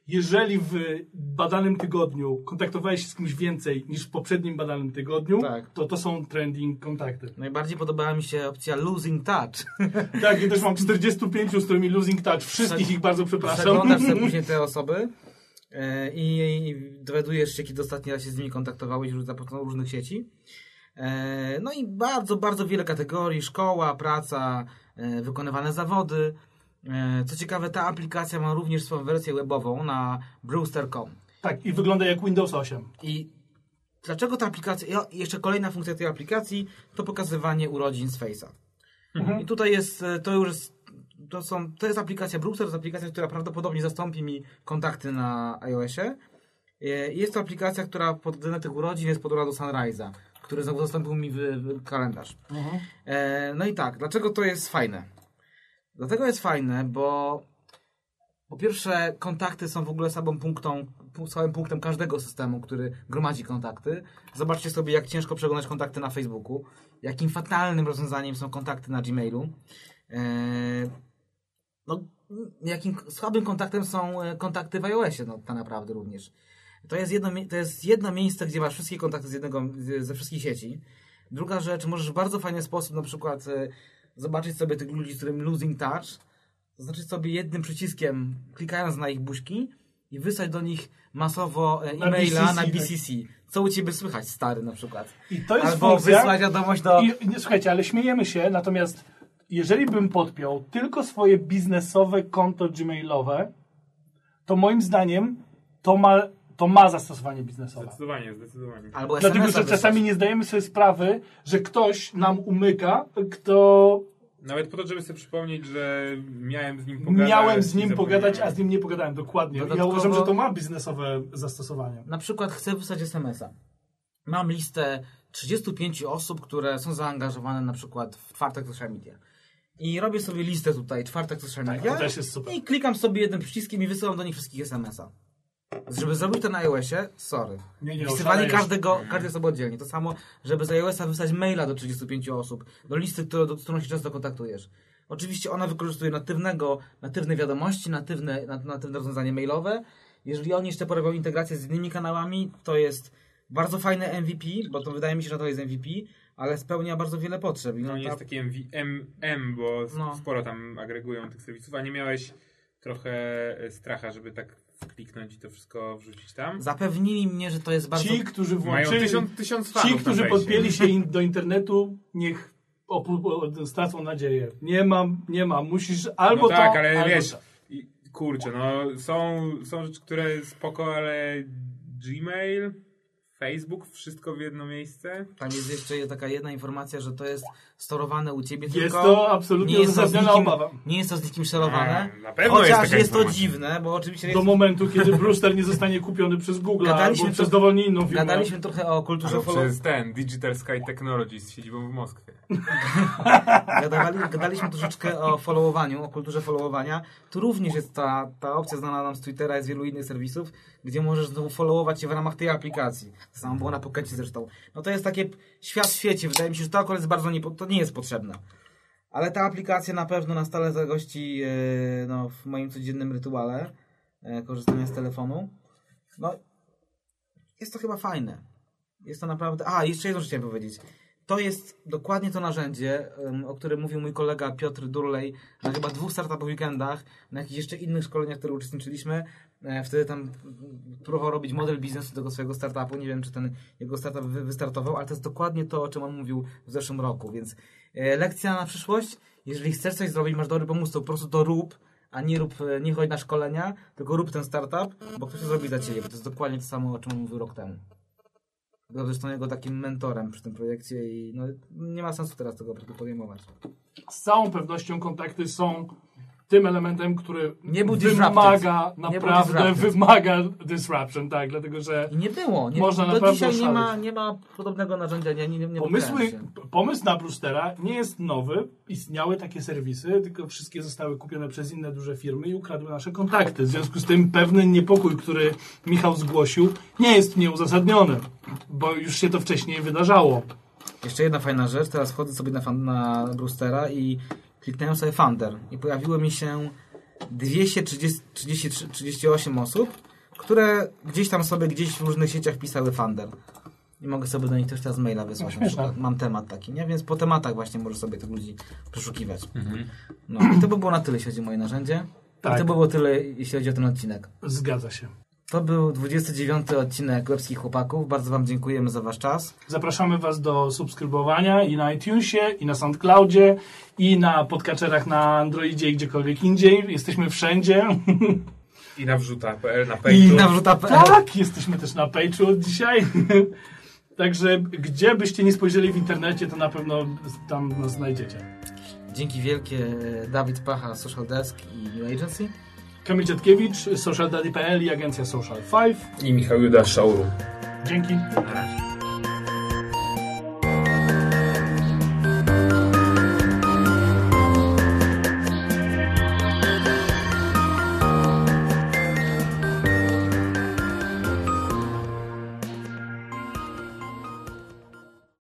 Jeżeli w badanym tygodniu kontaktowałeś się z kimś więcej niż w poprzednim badanym tygodniu, Tak. to to są trending kontakty. Najbardziej podobała mi się opcja losing touch. [laughs] Tak, ja też mam 45, z którymi losing touch. Wszystkich ich bardzo przepraszam. Przeglądasz sobie później [laughs] te osoby e, i, i dowiadujesz się, kiedy ostatni raz się z nimi kontaktowałeś za pomocą różnych sieci. E, no i bardzo, bardzo wiele kategorii, szkoła, praca, e, wykonywane zawody. E, co ciekawe, ta aplikacja ma również swoją wersję webową na brewster.com. Tak, i wygląda jak Windows 8. I dlaczego ta aplikacja, jeszcze kolejna funkcja tej aplikacji to pokazywanie urodzin z Face'a. I tutaj jest, e, to już jest, to, są, to jest aplikacja Brewster, to jest aplikacja, która prawdopodobnie zastąpi mi kontakty na iOSie. E, Jest to aplikacja, która pod względem tych urodzin jest podobna do Sunrise'a, który znowu zastąpił mi w, w kalendarz. E, no i tak, dlaczego to jest fajne? Dlatego jest fajne, bo po pierwsze kontakty są w ogóle samą punktą, pu- samym punktem każdego systemu, który gromadzi kontakty. Zobaczcie sobie, jak ciężko przeglądać kontakty na Facebooku, jakim fatalnym rozwiązaniem są kontakty na Gmailu. E, no, jakim słabym kontaktem są e, kontakty w iOSie, no tak naprawdę również. To jest, jedno, to jest jedno miejsce, gdzie masz wszystkie kontakty z jednego, ze wszystkich sieci. Druga rzecz, możesz w bardzo fajny sposób na przykład e, zobaczyć sobie tych ludzi, z którym losing touch, zaznaczyć sobie jednym przyciskiem, klikając na ich buźki i wysłać do nich masowo e, Na e-maila BCC, na tak. BCC. Co u Ciebie słychać, stary, na przykład. I to jest Albo funkcja... wysłać wiadomość do... I, nie, słuchajcie, ale śmiejemy się, natomiast jeżeli bym podpiął tylko swoje biznesowe konto gmailowe, to moim zdaniem to ma, to ma zastosowanie biznesowe. Zdecydowanie, zdecydowanie. Albo Dlatego, że czasami nie zdajemy sobie sprawy, że ktoś nam umyka, kto Nawet po to, żeby sobie przypomnieć, że miałem z nim pogadać. miałem z nim pogadać, a z nim nie pogadałem. Dokładnie. Ja Dodatkowo- uważam, że to ma biznesowe zastosowanie. Na przykład chcę wysłać SMS-a. Mam listę 35 osób, które są zaangażowane na przykład w czwartek social media. I robię sobie listę tutaj, czwartek social Tak, media. to też jest super. I klikam sobie jednym przyciskiem i wysyłam do nich wszystkich SMS-a. Żeby zrobić to na iOSie, sorry. Nie, nie, Wpisywali oszalejesz. każdego, każdej osoby oddzielnie. To samo, żeby z iOSa wysłać maila do 35 osób, do listy, którą, do, z którą się często kontaktujesz. Oczywiście ona wykorzystuje natywnego, natywne wiadomości, natywne, nat- natywne rozwiązanie mailowe. Jeżeli oni jeszcze porobią integrację z innymi kanałami, to jest bardzo fajne MVP, bo to wydaje mi się, że to jest MVP, ale spełnia bardzo wiele potrzeb. I No ta- nie jest taki MV, MM, bo No. sporo tam agregują tych serwisów, a nie miałeś trochę e, stracha, żeby tak kliknąć i to wszystko wrzucić tam? Zapewnili mnie, że to jest bardzo... Ci, którzy Mają włączyli... tysiąc, tysiąc fanów Ci, którzy podpięli się in, do internetu, niech stracą nadzieję. Nie mam, nie mam. Musisz albo No to, tak, ale albo wiesz, to. kurczę, no są, są rzeczy, które spoko, ale Gmail, Facebook, wszystko w jedno miejsce. Tam jest jeszcze taka jedna informacja, że to jest storowane u ciebie Jest tylko. to absolutnie nie jest to z nikim, obawa. nie jest to z nikim szerowane. Na pewno jest Chociaż taka jest to dziwne, bo oczywiście Do jest, momentu, kiedy [laughs] Brewster nie zostanie kupiony przez Google Gadaliśmy albo przez dowolnie inną firmę. gadaliśmy trochę o kulturze Albo follow... przez ten Digital Sky Technologies z siedzibą w Moskwie. [laughs] Gadali, gadaliśmy troszeczkę o followowaniu, o kulturze followowania. Tu również jest ta, ta opcja znana nam z Twittera i z wielu innych serwisów, gdzie możesz znowu followować się w ramach tej aplikacji. To samo było na Pokecie zresztą. No to jest takie świat w świecie. Wydaje mi się, że to akurat jest bardzo nie, to nie jest potrzebne. Ale ta aplikacja na pewno na stale zagości e, no, w moim codziennym rytuale e, korzystania z telefonu. No, jest to chyba fajne. Jest to naprawdę... A, jeszcze jedną rzecz chciałem powiedzieć. To jest dokładnie to narzędzie, o którym mówił mój kolega Piotr Durley na chyba dwóch startup weekendach, na jakichś jeszcze innych szkoleniach, w których uczestniczyliśmy. E, Wtedy tam próbował robić model biznesu tego swojego startupu. Nie wiem, czy ten jego startup wy- wystartował, ale to jest dokładnie to, o czym on mówił w zeszłym roku. Więc e, lekcja na przyszłość. Jeżeli chcesz coś zrobić, masz dobry pomysł, to po prostu to rób, a nie rób, e, nie chodź na szkolenia, tylko rób ten startup, bo ktoś to zrobi za ciebie. Bo to jest dokładnie to samo, o czym on mówił rok temu. Zresztą jego takim mentorem przy tym projekcie i no, nie ma sensu teraz tego podejmować. Z całą pewnością kontakty są tym elementem, który Nie był wymaga. Nie był naprawdę disrupted. wymaga disruption, tak, dlatego że I nie było. Nie, Można do naprawdę dzisiaj nie ma, nie ma podobnego narzędzia. Nie, nie, nie pomysły, pomysł na Brewstera nie jest nowy, istniały takie serwisy, tylko wszystkie zostały kupione przez inne duże firmy i ukradły nasze kontakty. W związku z tym pewien niepokój, który Michał zgłosił, nie jest nieuzasadniony, bo już się to wcześniej wydarzało. Jeszcze jedna fajna rzecz. Teraz wchodzę sobie na, fan, na Brewstera i kliknąłem sobie Funder. I pojawiło mi się 238 osób, które gdzieś tam sobie gdzieś w różnych sieciach pisały Funder. I mogę sobie do nich też teraz maila wysłać. No. Mam temat taki, nie? Więc po tematach właśnie możesz sobie tych ludzi przeszukiwać. Mhm. No i to by było na tyle, jeśli chodzi o moje narzędzie. Tak. I to by było tyle, jeśli chodzi o ten odcinek. Zgadza się. To był 29 odcinek Łebskich Chłopaków. Bardzo Wam dziękujemy za Wasz czas. Zapraszamy Was do subskrybowania i na iTunesie, i na SoundCloudzie, i na podkaczerach na Androidzie i gdziekolwiek indziej. Jesteśmy wszędzie. I na wrzuta.pl, na I Page'u. na wrzuta.pl. Tak, jesteśmy też na od dzisiaj. [laughs] Także gdzie byście nie spojrzeli w internecie, to na pewno tam nas znajdziecie. Dzięki wielkie Dawid Pacha, Social Desk i New Agency. Kamil Dziadkiewicz, socialdaddy.pl i agencja Social 5. I Michał Juda Showroom. Dzięki. Na razie.